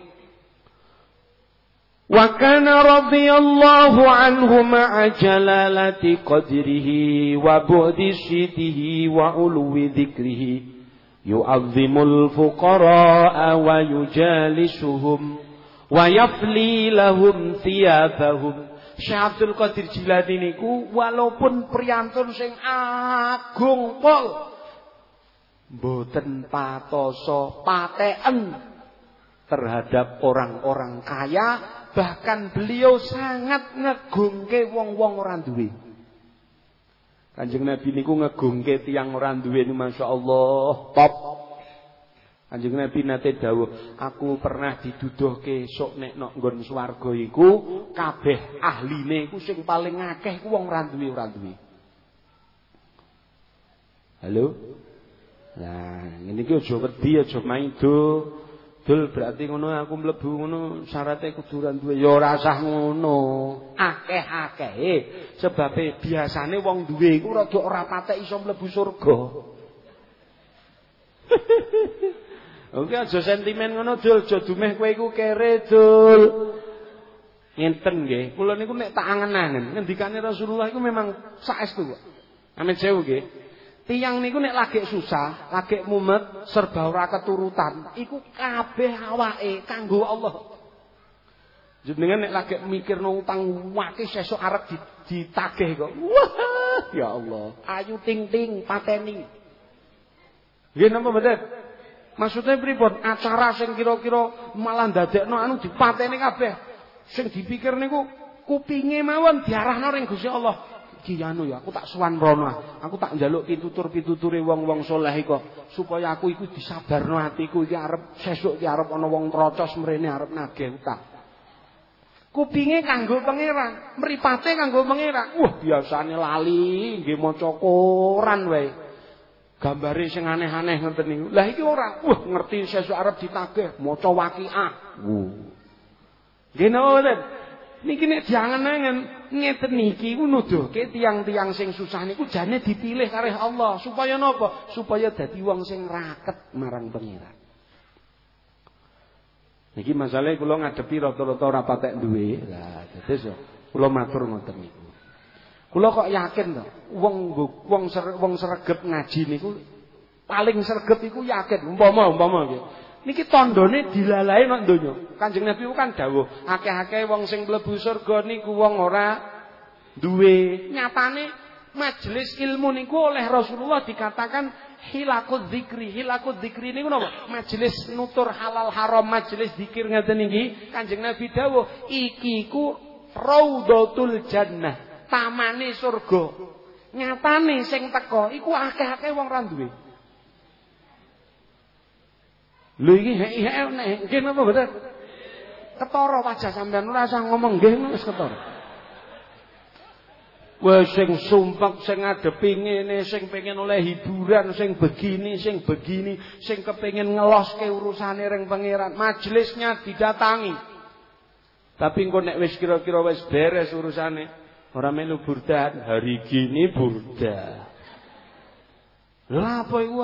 [SPEAKER 1] Wa kana radhiyallahu anhu ma'a jalalati qadrihi wa bu'di sidihi wa ulwi dhikrihi yu'azzimul fuqara'a wa yujalisuhum wa yafli lahum thiyabahum. Syekh Abdul Qadir Jilani niku walaupun priyantun sing agung pol mboten patoso paten terhadap orang-orang kaya Bahkan beliau sangat ngegungke wong-wong orang duwe. Kanjeng Nabi niku ngegungke tiang orang duwe Masya Allah top. Kanjeng Nabi nate dawuh, aku pernah diduduhke sok nek nok nggon swarga iku kabeh ahline iku sing paling akeh ku wong ora duwe ora duwe. Halo? Nah, ini ki aja wedi aja maido. Dul berarti ngono aku mlebu ngono syaratnya kudu duwe ya ora usah ngono. Akeh-akehe sebabe biasane wong duwe iku rada ora patek iso mlebu surga. Oke aja sentimen ngono Dul, aja dumeh kowe iku kere Dul. Ngenten nggih, kula niku nek tak angen-angen ngendikane Rasulullah iku memang saestu kok. Amin sewu nggih. Tiang niku nek lagi susah, lagi mumet, serba ora keturutan, iku kabeh awake kanggo Allah. Jenengan nek lagi mikir no utang wake sesuk arep ditagih kok. Wah, ya Allah, ayu ting ting pateni. Nggih napa mboten? Maksudnya pripun? Acara sing kira-kira malah ndadekno anu dipateni kabeh. Sing dipikir niku kupinge mawon diarahno ring Gusti Allah. Ki anu ya, aku tak suwan rono. Aku tak njaluk pitutur-pituture wong-wong saleh kok supaya aku iku disabarno atiku iki arep sesuk iki arep ana wong trocos mrene arep nagih utang. Kupinge kanggo pangeran, mripate kanggo pangeran. Wah, biasane lali nggih maca koran wae. Gambare sing aneh-aneh ngoten niku. Lah iki ora, wah ngerti sesuk arep ditagih maca waqiah. Nggih napa Niki nek diangen-angen ngeten niki ku nuduhke tiang-tiang sing susah niku jane dipilih karo Allah supaya napa? Supaya dadi wong sing raket marang pangeran. Niki masalah kula ngadepi rata-rata ora patek duwe. Lah dados kula matur ngoten niku. Kula kok yakin to, wong wong wong sregep ngaji niku paling sregep iku yakin umpama umpama nggih. Niki tandane dilalahi nang donya. Kanjeng Nabi kan dawuh, akeh-akeh wong sing mlebu surga niku wong ora duwe. Nyatane majelis ilmu niku oleh Rasulullah dikatakan hilakut zikri. Hilakut zikri niku napa? Majelis nutur halal haram, majelis zikir ngaten niki. Kanjeng Nabi dawuh, iki ku raudhatul jannah, tamane surga. Nyatane sing teko iku akeh-akeh wong ra duwe. Lho iki hek nek nggih napa mboten? Ketara wajah sampean ora usah ngomong nggih wis ketara. Wes sing sumpek sing ngadepi ngene sing pengen oleh hiburan sing begini sing begini sing kepengin ngeloske urusane ring pangeran majelisnya didatangi. Tapi engko nek wis kira-kira wis beres urusane ora melu burdan hari gini burda. Lah apa iku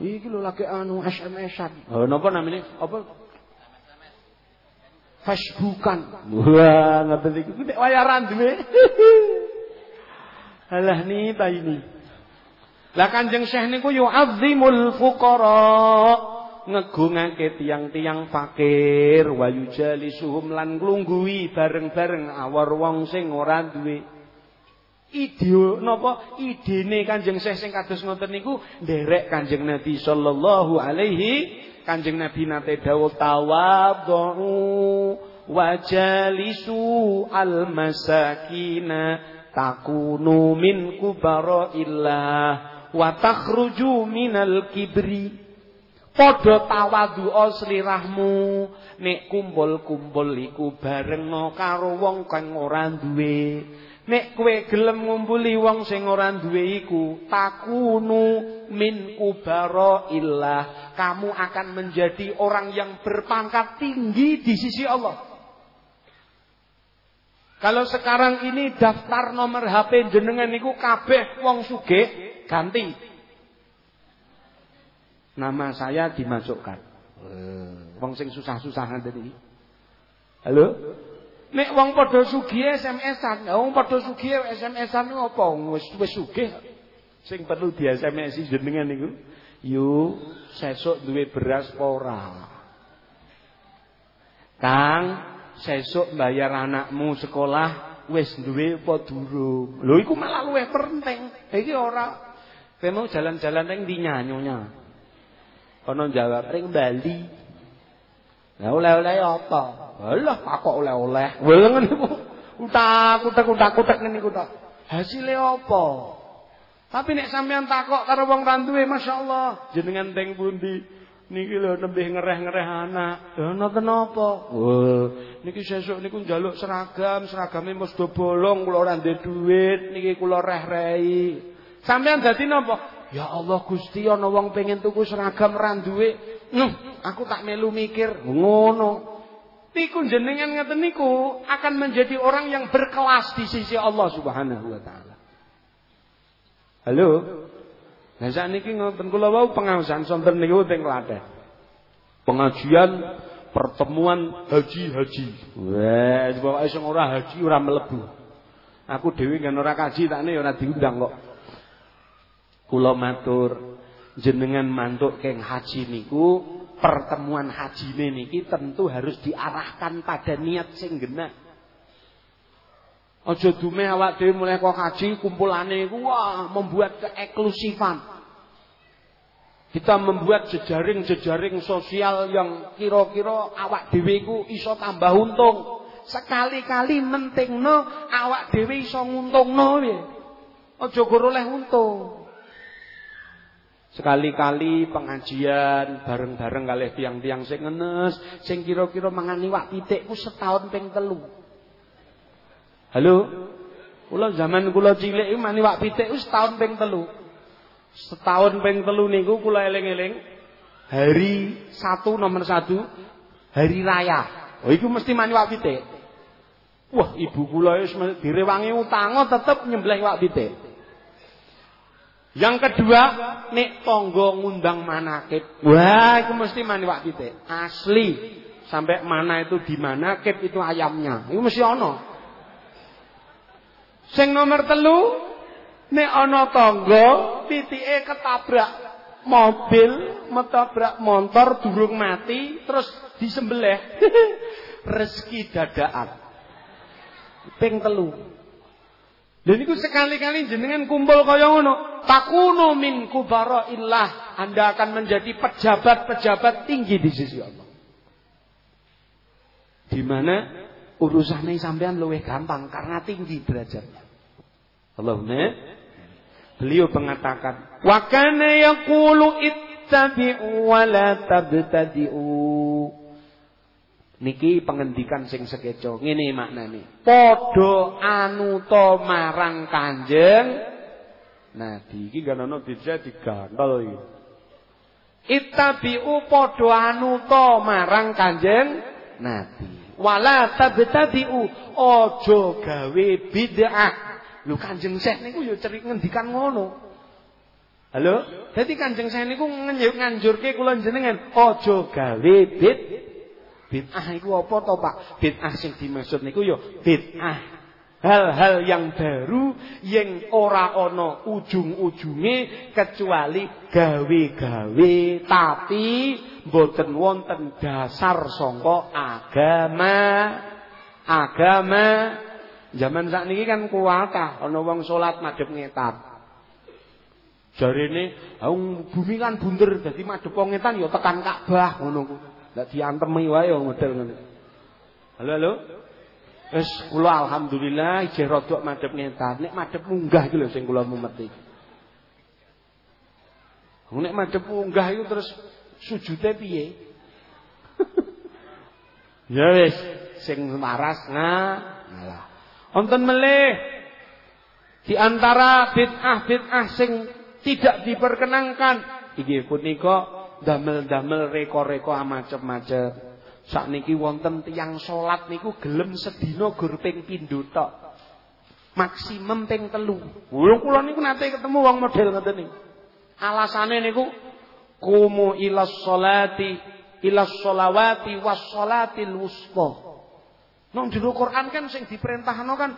[SPEAKER 1] Iki lho lagi anu SMS-an. Oh, napa namanya? Apa? Facebookan. Wah, ngoten iki. Nek wayaran duwe. Alah nita ini. Lah Kanjeng Syekh niku yu'azzimul fuqara. ngegungake tiang-tiang fakir wa yujalisuhum lan nglungguhi bareng-bareng awar wong sing ora duwe ide napa? Idene Kanjeng Syekh sing kados ngoten niku nderek Kanjeng Nabi sallallahu alaihi Kanjeng Nabi nate dawuh tawadhu wajalisu almasakina takunu min kubara'illah wa takhruju minal kibri. Padha tawadhu slirahmu nek kumpul-kumpul iku bareng karo wong kang ora duwe Nek kowe gelem ngumpuli wong sing ora duwe iku, takunu min kubara illah. Kamu akan menjadi orang yang berpangkat tinggi di sisi Allah. Kalau sekarang ini daftar nomor HP jenengan niku kabeh wong sugih ganti. Nama saya dimasukkan. Wong sing susah-susah tadi. Halo? Nek wong padha sugih SMS-an, wong padha sugih SMS-an apa? Wis wis sugih. Sing perlu di SMS jenengan niku, yu sesuk duwe beras apa ora? Kang, sesuk bayar anakmu sekolah wis duwe apa durung? Lho iku malah luwih penting. Iki ora mau jalan-jalan ning ndi nyanyonya. Ana jawab ring Bali. Lah oleh-oleh apa? Alah takok oleh-oleh. Welengen niku. Utak-utak utak-utak niku tok. Hasile apa? Tapi nek sampean takok karo wong randuwe masyaallah, jenengan teng pundi? Niki lho nembe ngereh-ngereh anak. Lha nonton apa? Wah, niki sesuk niku njaluk seragam, seragame mesti do bolong kula ora ndek dhuwit, niki kula reh-rehi. Sampean dadi napa? Ya Allah Gusti ana wong pengen tuku seragam ra duwe. Nuh, aku tak melu mikir. Ngono. Niku jenengan ngeten niku akan menjadi orang yang berkelas di sisi Allah Subhanahu wa taala. Halo. Nah sakniki ngoten kula wau pengawasan sonten niku teng Klaten. Pengajian pertemuan haji-haji. Wes pokoke sing ora haji ora mlebu. Aku dhewe kan ora kaji takne ora diundang kok. Kula matur jenengan mantuk keng haji niku pertemuan haji niki tentu harus diarahkan pada niat sing genah. Aja dume awak dhewe mulai kok haji kumpulane wah membuat keeklusifan. Kita membuat jejaring-jejaring sosial yang kira-kira awak dhewe iku iso tambah untung. Sekali-kali mentingno awak dhewe iso nguntungno piye. Aja oleh untung. Sekali-kali pengajian bareng-bareng kalih tiang-tiang sing ngenes, sing kira-kira mangan iwak pitik ku setahun ping telu. Halo? Kula zaman kula cilik iku mani iwak pitik ku setahun ping telu. Setahun ping telu niku kula eling-eling hari satu nomor satu hari raya. Oh iku mesti mani iwak pitik. Wah, ibu kula wis direwangi utang tetep nyembelih iwak pitik. Yang kedua, nek tonggo ngundang manakib. Wah, itu mesti mani wak titik. Asli. Sampai mana itu di manakib itu ayamnya. Itu mesti ono. Sing nomor telu, nek ono tonggo, pitike ketabrak mobil, metabrak motor durung mati, terus disembelih. Rezeki dadaan. Ping telu. Dan itu sekali-kali jenengan kumpul kaya ngono. Takunu min illah. Anda akan menjadi pejabat-pejabat tinggi di sisi Allah. Di mana urusannya sampean lebih gampang karena tinggi derajatnya. Allahumma beliau mengatakan, "Wa kana yaqulu ittabi'u wa la tabtadi'u." Niki pengendikan sing sekeco. Ngene maknane. Padha anuta marang Kanjeng Nabi. Iki kan ana bisa digantol iki. Ittabi'u padha anuta marang Kanjeng Nabi. Wala tabtadi'u aja gawe bid'ah. Lho Kanjeng Syekh niku ya cerik ngendikan ngono. Halo? Dadi Kanjeng Syekh niku nganjurke kula jenengan aja gawe bid'ah. Bid'ah itu apa to, Pak? Bid'ah sing dimaksud niku ya bid'ah. Hal-hal yang baru yang ora ana ujung-ujunge kecuali gawe-gawe tapi boten wonten dasar sangka agama agama. Zaman sakniki kan kuwatah ana wong salat madhep ngetan. Jarene bumi kan bunder dadi madhep ngetan ya tekan Ka'bah ngono kuwi Lah diantemi wae model ngono. Halo halo. Wis kula alhamdulillah isih rada madhep ngetan. Nek madhep munggah iki lho sing kula mumeti. Nek madhep munggah iku terus sujude piye? ya wis sing maras ngalah. Wonten melih di antara bid'ah-bid'ah sing tidak diperkenankan iki punika damel-damel reko-reko macem-macem. Sakniki wonten tiyang salat niku gelem sedina gur ping pindho tok. Maksimum ping telu. Lho kula niku nate ketemu wong model ngoten niku. Alasane niku kumu ila sholati ila sholawati was sholatil wusta. Nang jero Quran kan sing diperintahno kan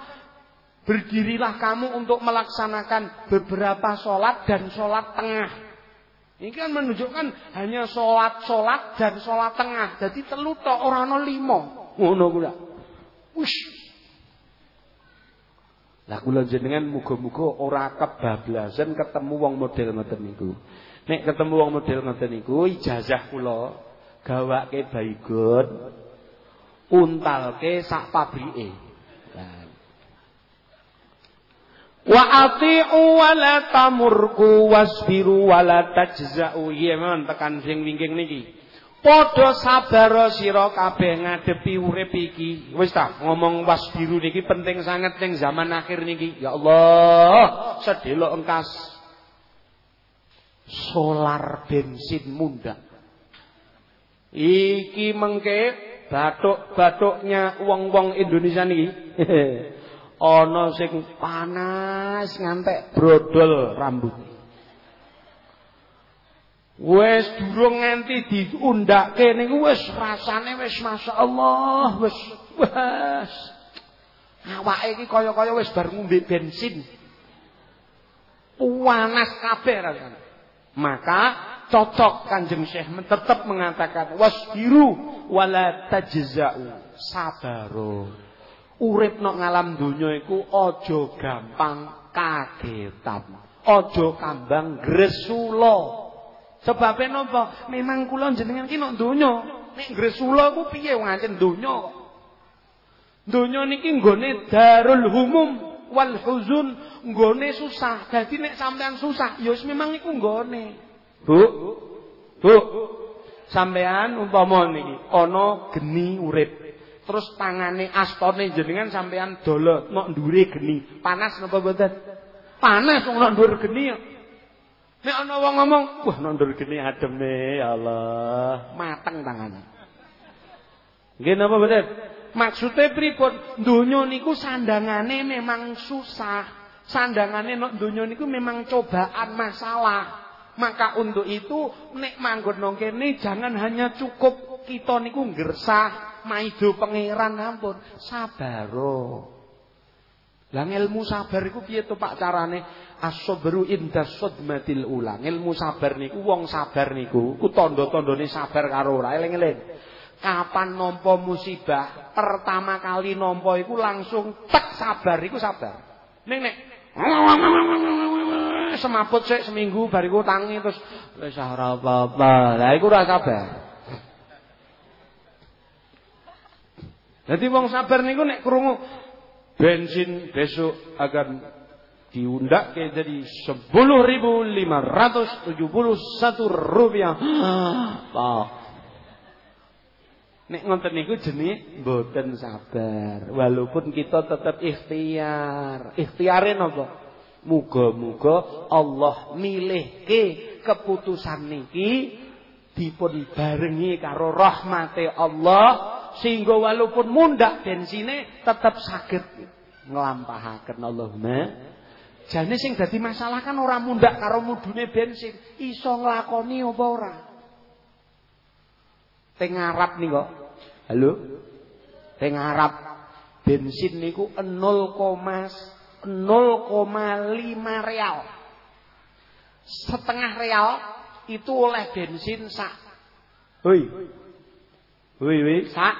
[SPEAKER 1] berdirilah kamu untuk melaksanakan beberapa sholat dan sholat tengah. Ini kan menunjukkan hanya sholat-sholat dan sholat tengah. Jadi telu tok ora ana lima. Ngono kuwi. Wush. Lah kula jenengan muga-muga ora kebablasan ketemu wong model ngoten niku. Nek ketemu wong model ngoten niku ijazah kula gawake baygon untalke sak pabrike. Wa ati'u wa la tamurku wasbiru wa la tajza'u. Iya memang tekan sing wingking niki. Padha sabar sira kabeh ngadepi urip iki. Wis ta, ngomong wasbiru niki penting sangat ning zaman akhir niki. Ya Allah, sedelok engkas solar bensin munda. Iki mengke batuk-batuknya wong-wong Indonesia niki. ana sing panas ngantek brodol rambut. Wes durung nganti diundake niku wis rasane wis masyaallah wis wes. Awake iki kaya-kaya wis bar ngombe bensin. Panas kabeh rasane. Maka cocok Kanjeng Syekh tetap mengatakan wasbiru wala tajza'u sabaro. Urip nok ngalam donya iku aja gampang kagetan. Aja kambang gresula. Sebabe napa? Memang kula jenengan ki nok donya. Nek gresula ku piye wong ancen donya kok. Niki nggone darul humum. wal huzun nggone susah. Dadi nek sampean susah, ya memang iku nggone. Bu. Bu. Sampean umpama niki ana geni urip. Terus tangane astone jenengan sampean dolot nok ndure geni. Panas napa mboten? Panas wong nok ndur geni. Nek ana wong ngomong, "Wah, nok ndur geni ademe, ya Allah." Mateng tangane. Nggih napa mboten? Maksude pripun? Donya niku sandangane memang susah. Sandangane nek donya niku memang cobaan masalah. Maka untuk itu nek manggon nang jangan hanya cukup kita niku ngersah maido pangeran ampun sabaro. Lah ilmu sabar iku piye to Pak carane? As-sabru inda sadmatil ula. Ilmu sabar niku wong sabar niku ku tanda-tandane sabar karo ora eling-eling. Kapan nampa musibah, pertama kali nampa iku langsung tek sabar iku sabar. Ning nek semaput sik seminggu bariku tangi terus wis ora apa-apa. Lah iku ora sabar. Jadi wong sabar niku nek krungu bensin besok akan diundak ke jadi 10.571 rupiah. Pak. Nek ngonten niku jenenge mboten sabar. Walaupun kita tetap ikhtiar. Ikhtiare napa? Muga-muga Allah milihke keputusan niki dipun barengi karo rahmate Allah sehingga walaupun mundak bensine tetap sakit nglampahaken Allahumma. Jane sing dadi masalah kan ora mundak karo mudune bensin. Iso nglakoni apa ora? Teng Arab nih kok. Halo? Teng Arab bensin niku 0,0,5 real. Setengah real itu oleh bensin sak. Hoi Wih, sak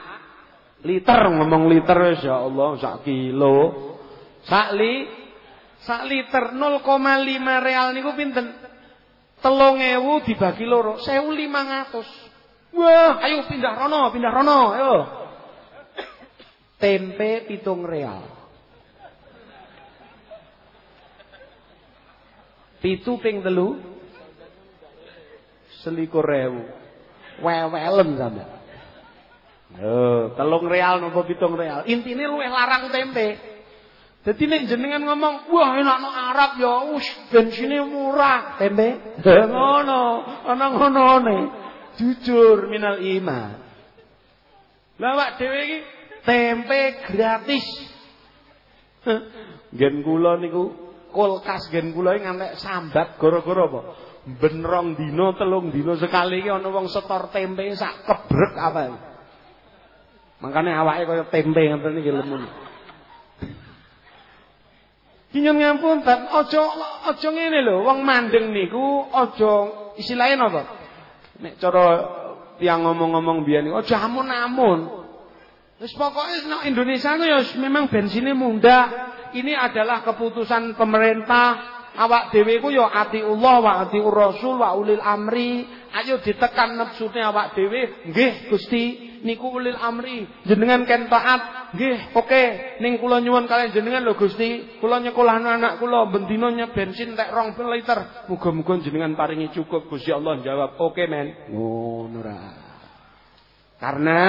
[SPEAKER 1] liter ngomong liter ya Allah, sak kilo. Sak li sak liter 0,5 real niku pinten? 3000 dibagi loro, 1500. Wah, ayo pindah rono, pindah rono, ayo. Tempe pitung real. Pitu ping telu selikur rewu. Wewelen sampean. Oh, telung real nopo pitung real. Intine luwih larang tempe. Jadi nek jenengan ngomong, wah enak no Arab ya, us bensine murah, tempe. ngono, ana ngonone. Jujur minal iman. Lah awak dhewe iki tempe gratis. Gen kula niku kulkas gen kula ngantek sambat gara-gara apa? Ben rong dina, telung dina sekali iki ana wong setor tempe sak kebrek apa. Makanya awake kaya tempe ngoten iki lemun. Kinyon ngapunten, aja aja ngene lho, wong mandeng niku aja istilahnya napa? Nek cara tiang ngomong-ngomong biyen niku aja amun-amun. Wis pokoke nek Indonesia ku ya memang bensinnya mudah. Ini adalah keputusan pemerintah. Awak dhewe ku ya atiullah wa atiur rasul wa ulil amri. Ayo ditekan nepsune awak dhewe. Nggih Gusti, niku ulil amri. Jenengan ken taat. Nggih oke. Okay. ning kula nyuwun kalian jenengan lho Gusti. Kula nyekolahno anak kula bendina bensin tek 2 liter. Muga-muga jenengan paringi cukup Gusti Allah jawab oke men. Ngono karena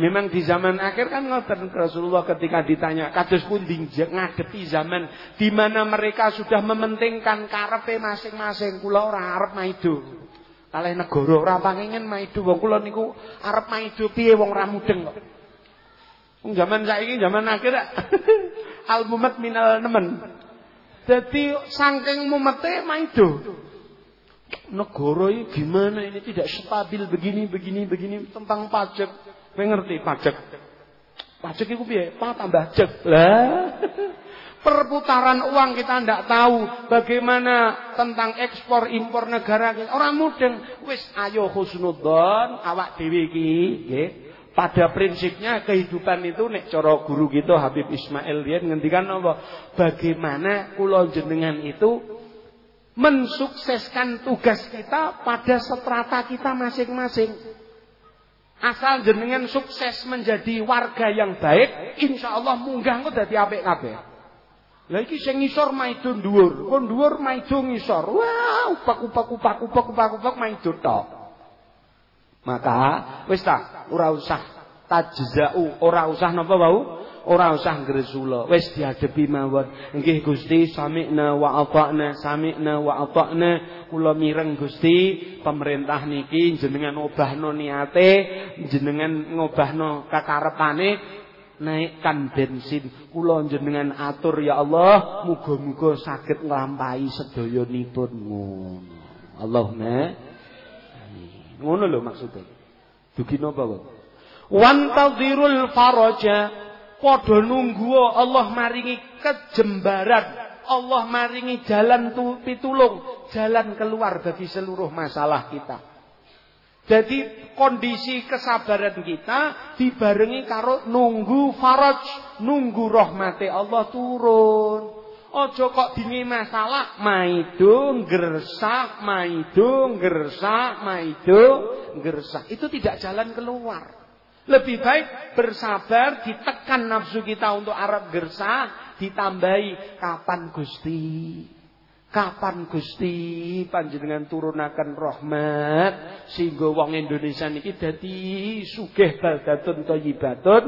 [SPEAKER 1] memang di zaman akhir kan ngoten Rasulullah ketika ditanya kados pundi ngadepi zaman di mana mereka sudah mementingkan karepe masing-masing? Kula ora arep maido Kalih negara ora pangingen maido wong kula niku arep maido piye wong ra mudeng kok. Zaman saiki zaman akhir al mumet minal nemen. Dadi saking mumete maido. Negara ini gimana ini tidak stabil begini begini begini tentang pajak. Kowe ngerti pajak? Pajak itu piye? Pak tambah jek. Lah perputaran uang kita tidak tahu bagaimana tentang ekspor impor negara kita. Orang mudeng wis ayo husnudzon awak nggih. Pada prinsipnya kehidupan itu nek cara guru gitu Habib Ismail dia ngendikan apa? Bagaimana kula jenengan itu mensukseskan tugas kita pada setrata kita masing-masing. Asal jenengan sukses menjadi warga yang baik, insya Allah munggah kok dadi apik kabeh. Lah iki sing ngisor maido dhuwur, kon dhuwur maido ngisor. Wah, upak upak upak upak upak upak maido tok. Maka wis ta, ora usah tajzau, ora usah napa wau? Ora usah gresula. Wis diadepi mawon. Nggih Gusti, sami'na wa ata'na, sami'na wa ata'na. Kula mireng Gusti, pemerintah niki jenengan obahno niate, jenengan ngobahno kakarepane naikkan bensin. Kula jenengan atur ya Allah muga-muga saged nglampahi sedayanipun ngono. Allahumma ngono lho maksudnya. Dugi napa wae wantadhirul faraja. Padha nunggu Allah maringi kejembaran. Allah maringi jalan pitulung jalan keluar bagi seluruh masalah kita jadi kondisi kesabaran kita dibarengi karo nunggu faraj, nunggu rahmati Allah turun. Ojo kok dini masalah maido gersak, maido gersak, maido gersak. Itu tidak jalan keluar. Lebih baik bersabar, ditekan nafsu kita untuk Arab gersak, ditambahi kapan Gusti. Kapan Gusti panjenengan turunaken rahmat sehingga wong Indonesia niki dadi sugih baldatun thayyibatun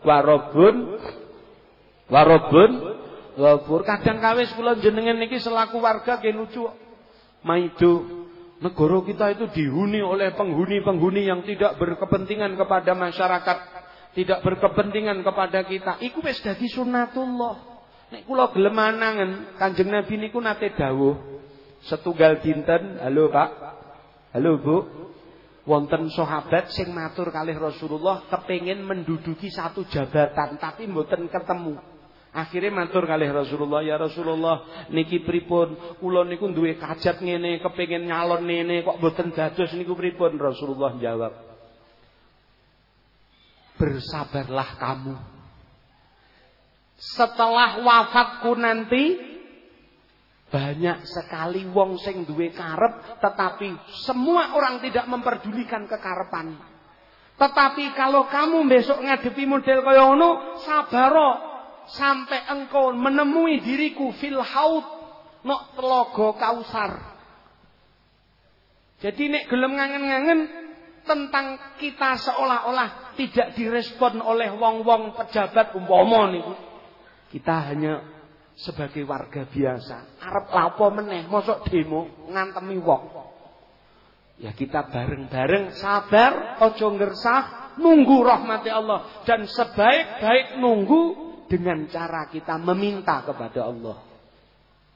[SPEAKER 1] warabun warabun wabur. Kadang kawis kula jenengan niki selaku warga nggih lucu. Maido negara kita itu dihuni oleh penghuni-penghuni yang tidak berkepentingan kepada masyarakat tidak berkepentingan kepada kita. Iku wis dadi sunnatullah Nek kula gelem Kanjeng Nabi niku nate dawuh setunggal dinten, halo Pak. Halo Bu. Wonten sahabat sing matur kalih Rasulullah kepengin menduduki satu jabatan tapi mboten ketemu. Akhirnya matur kalih Rasulullah, ya Rasulullah, niki pripun? Kula niku duwe kajat ngene, kepengin nyalon ngene kok mboten dados niku pripun? Rasulullah jawab. Bersabarlah kamu setelah wafatku nanti banyak sekali wong sing duwe karep tetapi semua orang tidak memperdulikan kekarepan. Tetapi kalau kamu besok ngadepi model kaya ngono, sabaro sampai engkau menemui diriku fil haut nok telogo kausar. Jadi nek gelem ngangen-ngangen tentang kita seolah-olah tidak direspon oleh wong-wong pejabat umpama niku. Kita hanya sebagai warga biasa. Arab lapo meneh, mosok demo ngantemi wong. Ya kita bareng-bareng sabar, ojo ngersah, nunggu rahmati Allah dan sebaik-baik nunggu dengan cara kita meminta kepada Allah.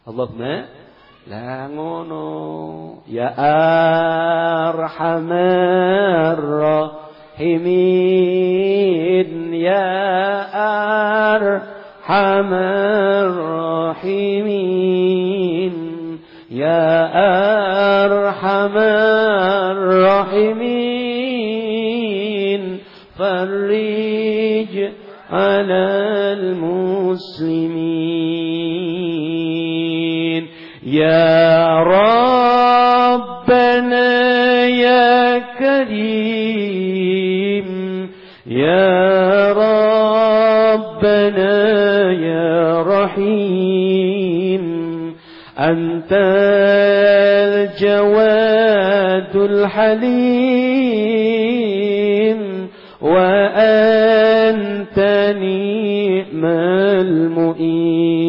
[SPEAKER 1] Allahumma la ngono ya arhamar rahimin ya ar أرحم الراحمين. يا أرحم الراحمين. فرج على المسلمين. أنت الجواد الحليم وأنت نعم المؤين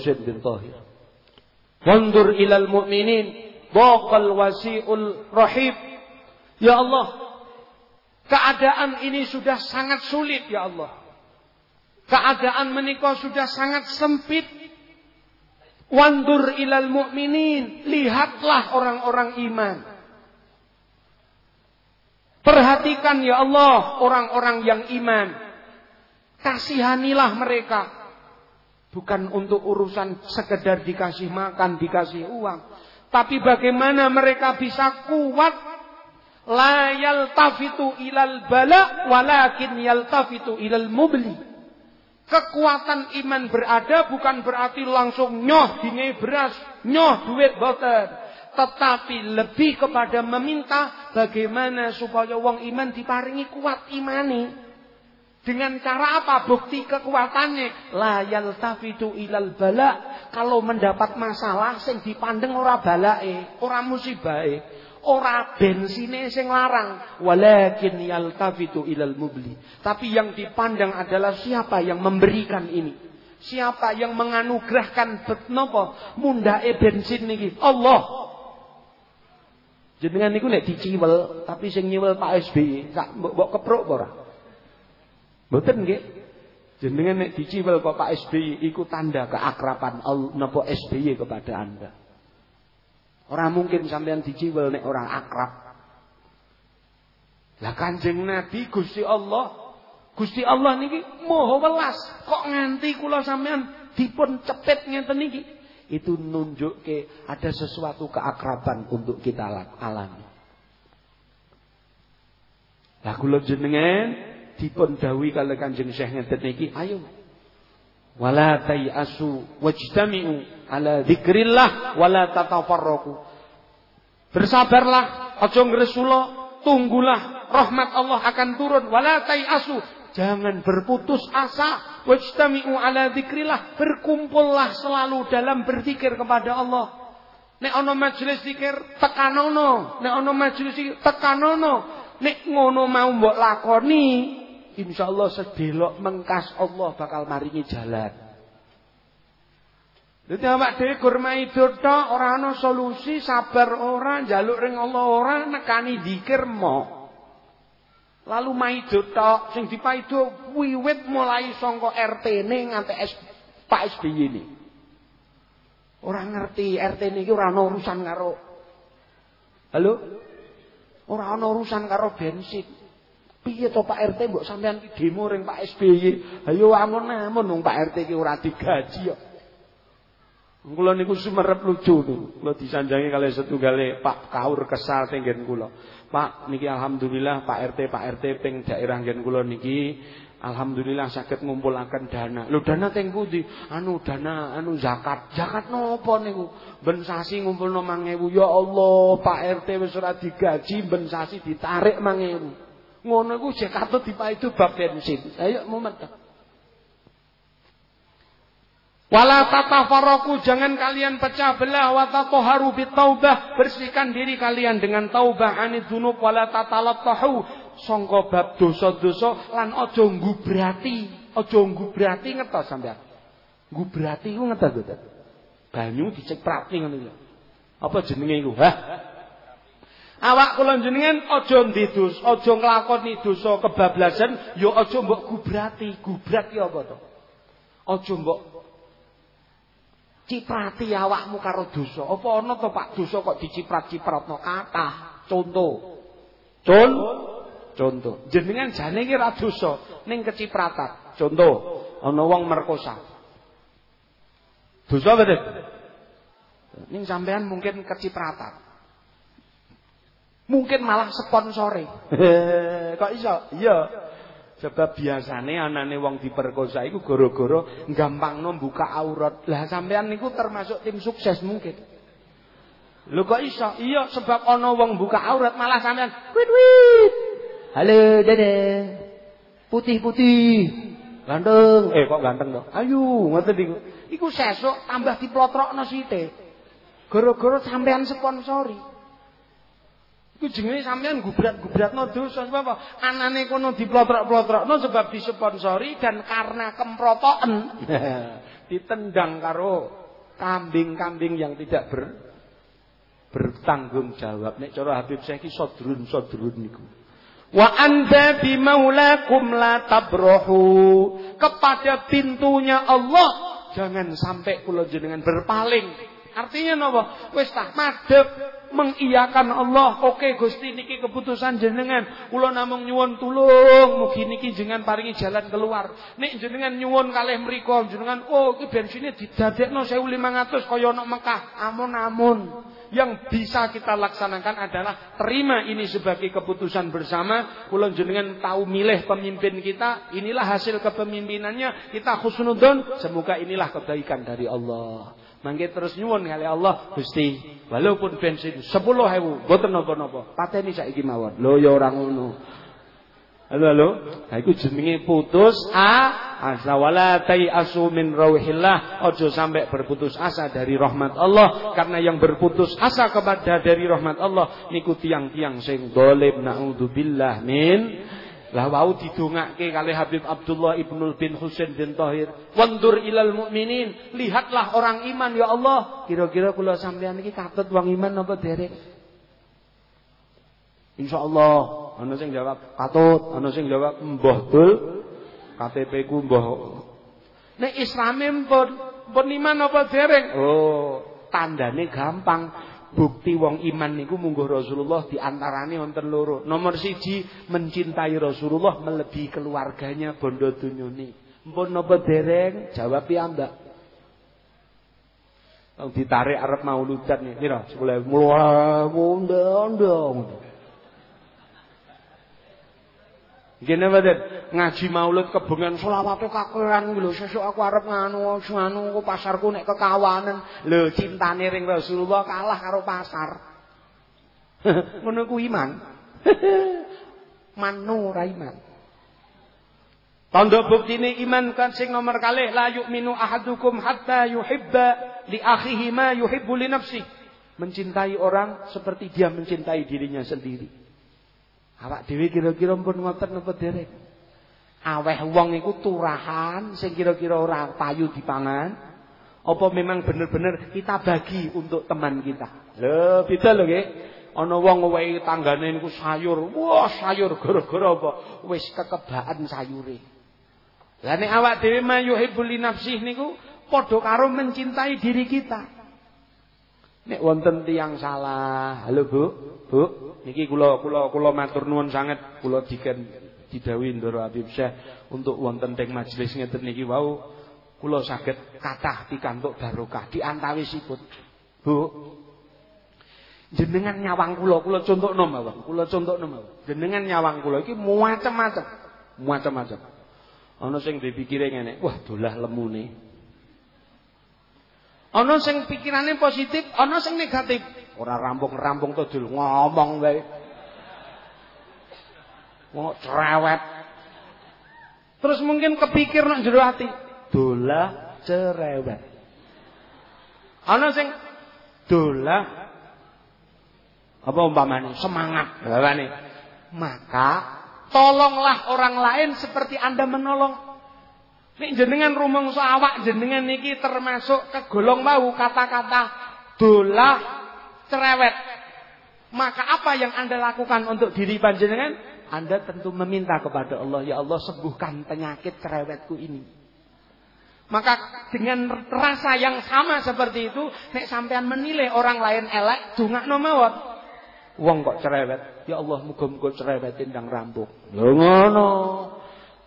[SPEAKER 1] Husain bin Tahir. Wandur ilal mu'minin Baqal wasi'ul rahib. Ya Allah Keadaan ini sudah sangat sulit ya Allah. Keadaan menikah sudah sangat sempit. Wandur ilal mu'minin Lihatlah orang-orang iman. Perhatikan ya Allah orang-orang yang iman. Kasihanilah mereka Bukan untuk urusan sekedar dikasih makan, dikasih uang. Tapi bagaimana mereka bisa kuat la yaltafitu ilal bala walakin yaltafitu ilal mubli. Kekuatan iman berada bukan berarti langsung nyoh dingai beras, nyoh duit boten. Tetapi lebih kepada meminta bagaimana supaya wong iman diparingi kuat imani. Dengan cara apa? Bukti kekuatannya. La yaltafitu ilal bala. Kalau mendapat masalah sing dipandeng ora balae, ora musibahe, ora bensine sing larang, walakin yaltafitu ilal mubli. Tapi yang dipandang adalah siapa yang memberikan ini. Siapa yang menganugerahkan napa mundake bensin niki? Allah. Jenengan niku nek diciwel, tapi sing nyiwel Pak SBY, sak mbok kepruk ora? Mboten nggih. Jenengan nek diciwil kok Pak SBY iku tanda keakraban napa SBY kepada Anda. Orang mungkin sampean diciwil nek orang akrab. Lah Kanjeng Nabi Gusti Allah Gusti Allah niki moho welas kok nganti kula sampean dipun cepet ngeten niki. Itu nunjuk ke ada sesuatu keakraban untuk kita alami. Lah kula jenengan dipun dawuhi kali Kanjeng Syekh ngeten iki, ayo. Wala tayasu wajtami'u ala dzikrillah wala tatafarraqu. Bersabarlah, aja ngresula, tunggulah rahmat Allah akan turun. Wala tayasu, jangan berputus asa. Wajtami'u ala dzikrillah, berkumpullah selalu dalam berzikir kepada Allah. Nek ana majelis zikir tekanono, nek ana majelis zikir tekanono, nek ngono mau mbok lakoni, Insya Allah sedelok mengkas Allah bakal maringi jalan. Jadi awak dhewe gur maido tok ora ana solusi, sabar ora, njaluk ring Allah ora, nekani dikir mo. Lalu maido tok sing dipaido wiwit mulai saka RT-ne nganti Pak SBY ini. Ora ngerti RT niki ora ana urusan karo Halo? Ora ana urusan karo bensin. Piye to Pak RT mbok sampean demo ring Pak SBY. Ayo amun-amun wong Pak RT ki ora digaji kok. Kula niku sumerep lucu niku. Kula disanjangi kali setunggale Pak Kaur kesal tenggen kula. Pak niki alhamdulillah Pak RT Pak RT ping daerah nggen kula niki alhamdulillah saged ngumpulaken dana. Lho dana teng pundi? Anu dana anu zakat. Zakat nopo niku? Ben sasi ngumpulno 5000. Ya Allah, Pak RT wis ora digaji ben sasi ditarik 5000. Ngono iku jek katut dipaidu bab bensin. Ayo mumet. Wala tatafarraqu jangan kalian pecah belah. Wa tataharu taubah bersihkan diri kalian dengan taubah. Anid dzunub wala tatalattahu sangka bab dosa-dosa lan aja nggubrati aja nggubrati ngertos sampean. Nggubrati ku ngertos mboten banyu diceprati ngono apa jenenge iku? Hah Awak kula jenengan aja ndidus, aja nglakoni dosa kebablasan, ya aja mbok gubrati. Gubrat ya apa to? Aja mbok ciprati awakmu karo dosa. Apa ana to Pak dosa kok diciprat-cipratno kathah? Contoh. Con contoh. Jenengan jane iki ra dosa, ning kecipratan. Contoh, ana wong merkosa. Dosa betul. Ning sampean mungkin kecipratan. Mungkin malah sponsore. Kok iso? Iya. Sebab biasane anane wong diperkosa iku gara-gara gampangno buka aurat. Lah sampean niku termasuk tim sukses mungkin. Lho kok iso? Iya sebab ana wong buka aurat malah sampean wit wit. Halo, Dede. Putih-putih. Ganteng. Eh kok ganteng to? Ayo, ngoten niku. Iku sesuk tambah diplotrokno sithik. Gara-gara sampean sponsori. Iku jenenge sampean gubrat-gubratno dosa sebab apa? Anane kono diplotrok-plotrokno sebab disponsori dan karena kemprotoken ditendang karo kambing-kambing yang tidak ber bertanggung jawab. Nek cara Habib Syekh sodrun-sodrun niku. Wa anta bi maulakum la tabrohu. Kepada pintunya Allah jangan sampai kula jenengan berpaling. Artinya napa? Wis tak madhep mengiyakan Allah. Oke Gusti niki keputusan jenengan. Kula namung nyuwun tulung mugi niki jenengan paringi jalan keluar. Nek jenengan nyuwun kalih mriku jenengan oh iki bensine didadekno 1500 kaya ana Mekah. Amun-amun. Yang bisa kita laksanakan adalah terima ini sebagai keputusan bersama. Kula jenengan tahu milih pemimpin kita, inilah hasil kepemimpinannya. Kita khusnudon, semoga inilah kebaikan dari Allah. Mangke terus nyuwun kali Allah, Gusti, walaupun bensin 10.000, mboten napa-napa. Pateni saiki mawon. Lho ya ora ngono. Halo halo. Nah iku jenenge putus a asa wala asu min rauhillah. Ojo sampai berputus asa dari rahmat Allah karena yang berputus asa kepada dari rahmat Allah niku tiang-tiang sing dolim naudzubillah min lah wau didongake kali Habib Abdullah Ibnu bin Husain bin Tahir. Wandur ilal mukminin, lihatlah orang iman ya Allah. Kira-kira kula sampean iki katut wong iman apa derek? Insyaallah ana sing jawab katut, ana sing jawab mbah dul KTP ku mbah. Nek Islame pun pun iman apa derek? Oh, tandane gampang bukti wong iman niku mungguh Rasulullah diantarane wonten loro. Nomor siji mencintai Rasulullah melebihi keluarganya bondo dunyane. Mpun napa dereng? Jawab piyambak. Wong ditarik arep mauludan nih, pira? 10.000. Munda-munda. Gini badan ngaji maulid kebengan selawate kakean lho sesuk aku arep nganu nganu ku pasarku nek kekawanan lho cintane ring Rasulullah kalah karo pasar. Ku iman. Manu ra iman. Tanda buktine iman kan sing nomor kalih la yu'minu ahadukum hatta yuhibba li akhihi ma yuhibbu li nafsi. Mencintai orang seperti dia mencintai dirinya sendiri. Awak dhewe kira-kira pun ngoten napa derek? Aweh wong iku turahan sing kira-kira ora payu dipangan. Apa memang bener-bener kita bagi untuk teman kita? Lho, beda lho nggih. Ana wong wehi tanggane niku sayur. Wah, sayur gara-gara apa? Wis kekebaan sayure. Lah nek awak dhewe mayuhibbul nafsih niku padha karo mencintai diri kita. Nek wonten tiyang salah, halo Bu, Bu, Niki kula kula kula matur nuwun sanget kula diken didhawuhi Ndoro Habib Syekh untuk wonten teng majelis ngeten niki wau kula saged kathah pikantuk barokah antawisipun. Bu. Jenengan nyawang kula, kula contohno mawon. Kula contohno mawon. Jenengan nyawang kula iki macam-macam. Macam-macam. Ana sing dipikire ngene, wah dolah lemune. Ana sing pikirane positif, ana sing negatif. Ora rampung-rampung to dul ngomong wae. Ngomong cerewet. Terus mungkin kepikir nak jero ati, dolah cerewet. Ana sing dolah apa umpamane semangat bawane. Maka tolonglah orang lain seperti Anda menolong Nek jenengan rumangsa awak jenengan niki termasuk kegolong mau kata-kata dolah cerewet. Maka apa yang Anda lakukan untuk diri panjenengan? Anda tentu meminta kepada Allah, ya Allah sembuhkan penyakit cerewetku ini. Maka dengan rasa yang sama seperti itu, nek sampean menilai orang lain elek, dongakno mawon. Wong kok cerewet, ya Allah muga-muga cerewetin ndang rampung. Lho ngono.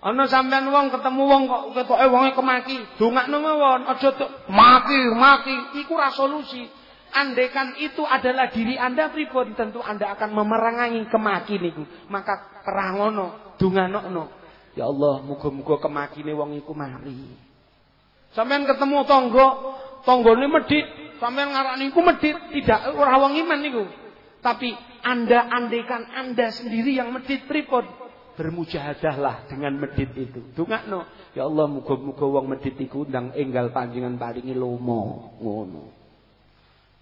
[SPEAKER 1] Ana sampean wong ketemu wong kok ketoke wonge kemaki, dongakno mawon, aja maki, maki, iku ra solusi. Andaikan itu adalah diri Anda pripun tentu Anda akan memerangi kemaki niku. Maka perangono, dunganokno. Ya Allah, muga-muga kemakine wong iku mari. Sampeyan ketemu tangga, tanggane medhit, sampean ngarani iku medit, tidak ora wong iman niku. Tapi Anda andaikan Anda sendiri yang medit pripun? Bermujahadahlah dengan medit itu. Dongakno, ya Allah muga-muga wong medit iku ndang enggal panjenengan paringi lomo, ngono.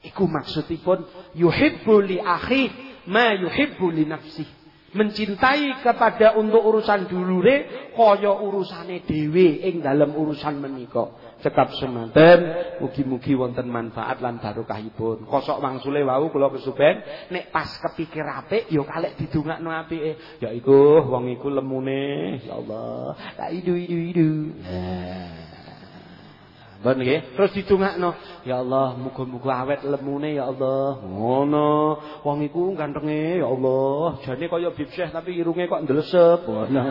[SPEAKER 1] Iku maksudipun yuhibbu li akhi ma yuhibbu li nafsihi mencintai kepada untuk urusan dulure kaya urusane dhewe ing dalam urusan menika. Cekap semanten mugi-mugi wonten manfaat lan barokahipun. Kosok wangsule wau kula kesuben nek pas kepikir apik ya kalek didongakno apike. Ya iku wong iku lemune ya Allah. La idu idu idu nah Bon nggih. Terus didongakno, ya Allah, muga-muga awet lemune ya Allah. Ngono. Wong iku gantenge ya Allah. Jane kaya bibseh tapi irunge kok ndlesep. Ngono.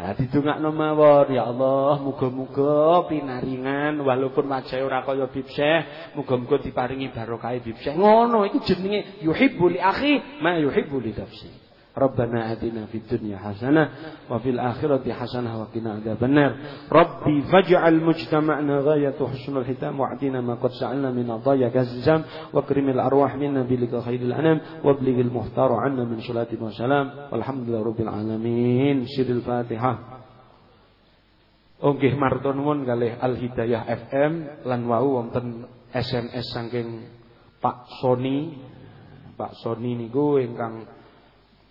[SPEAKER 1] Nah, didongakno mawon, ya Allah, muga-muga pinaringan walaupun wajahe ora kaya bibseh, muga-muga diparingi barokah bibseh. Ngono, iku jenenge yuhibbu li akhi ma yuhibbu li Rabbana atina fid dunya hasanah wa fil akhirati hasanah wa qina adzabannar. Rabbi faj'al mujtama'na ghayatu husnul hitam wa atina ma qad sa'alna min adaya ghazzam wa akrimil arwah minna bi liqa khairil anam wa blighil muhtaru anna min salati wa salam. Walhamdulillahi rabbil alamin. Syiril Fatihah. Onggih matur nuwun kalih Al Hidayah FM lan wau wonten SMS saking Pak Soni. Pak Soni niku ingkang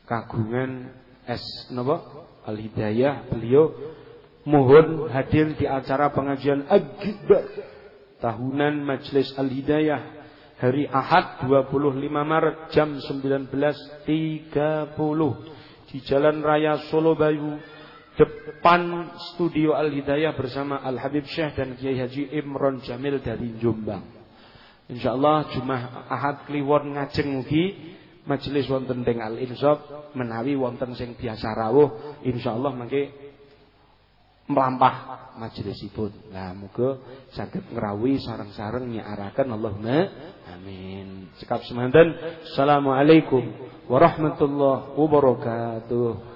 [SPEAKER 1] kagungan S napa Al Hidayah beliau mohon hadir di acara pengajian Akbar tahunan Majelis Al Hidayah hari Ahad 25 Maret jam 19.30 di Jalan Raya Solo Bayu depan studio Al Hidayah bersama Al Habib Syekh dan Kiai Haji Imron Jamil dari Jombang. Insyaallah Jumat Ahad kliwon ngajeng mugi majelis wonten teng Al Insaf menawi wonten sing biasa rawuh insyaallah mangke melampah majelisipun. Lah muga saged ngrawuhi sareng-sareng nyiaraken Allahumma amin. Cekap semanten. Assalamualaikum warahmatullahi wabarakatuh.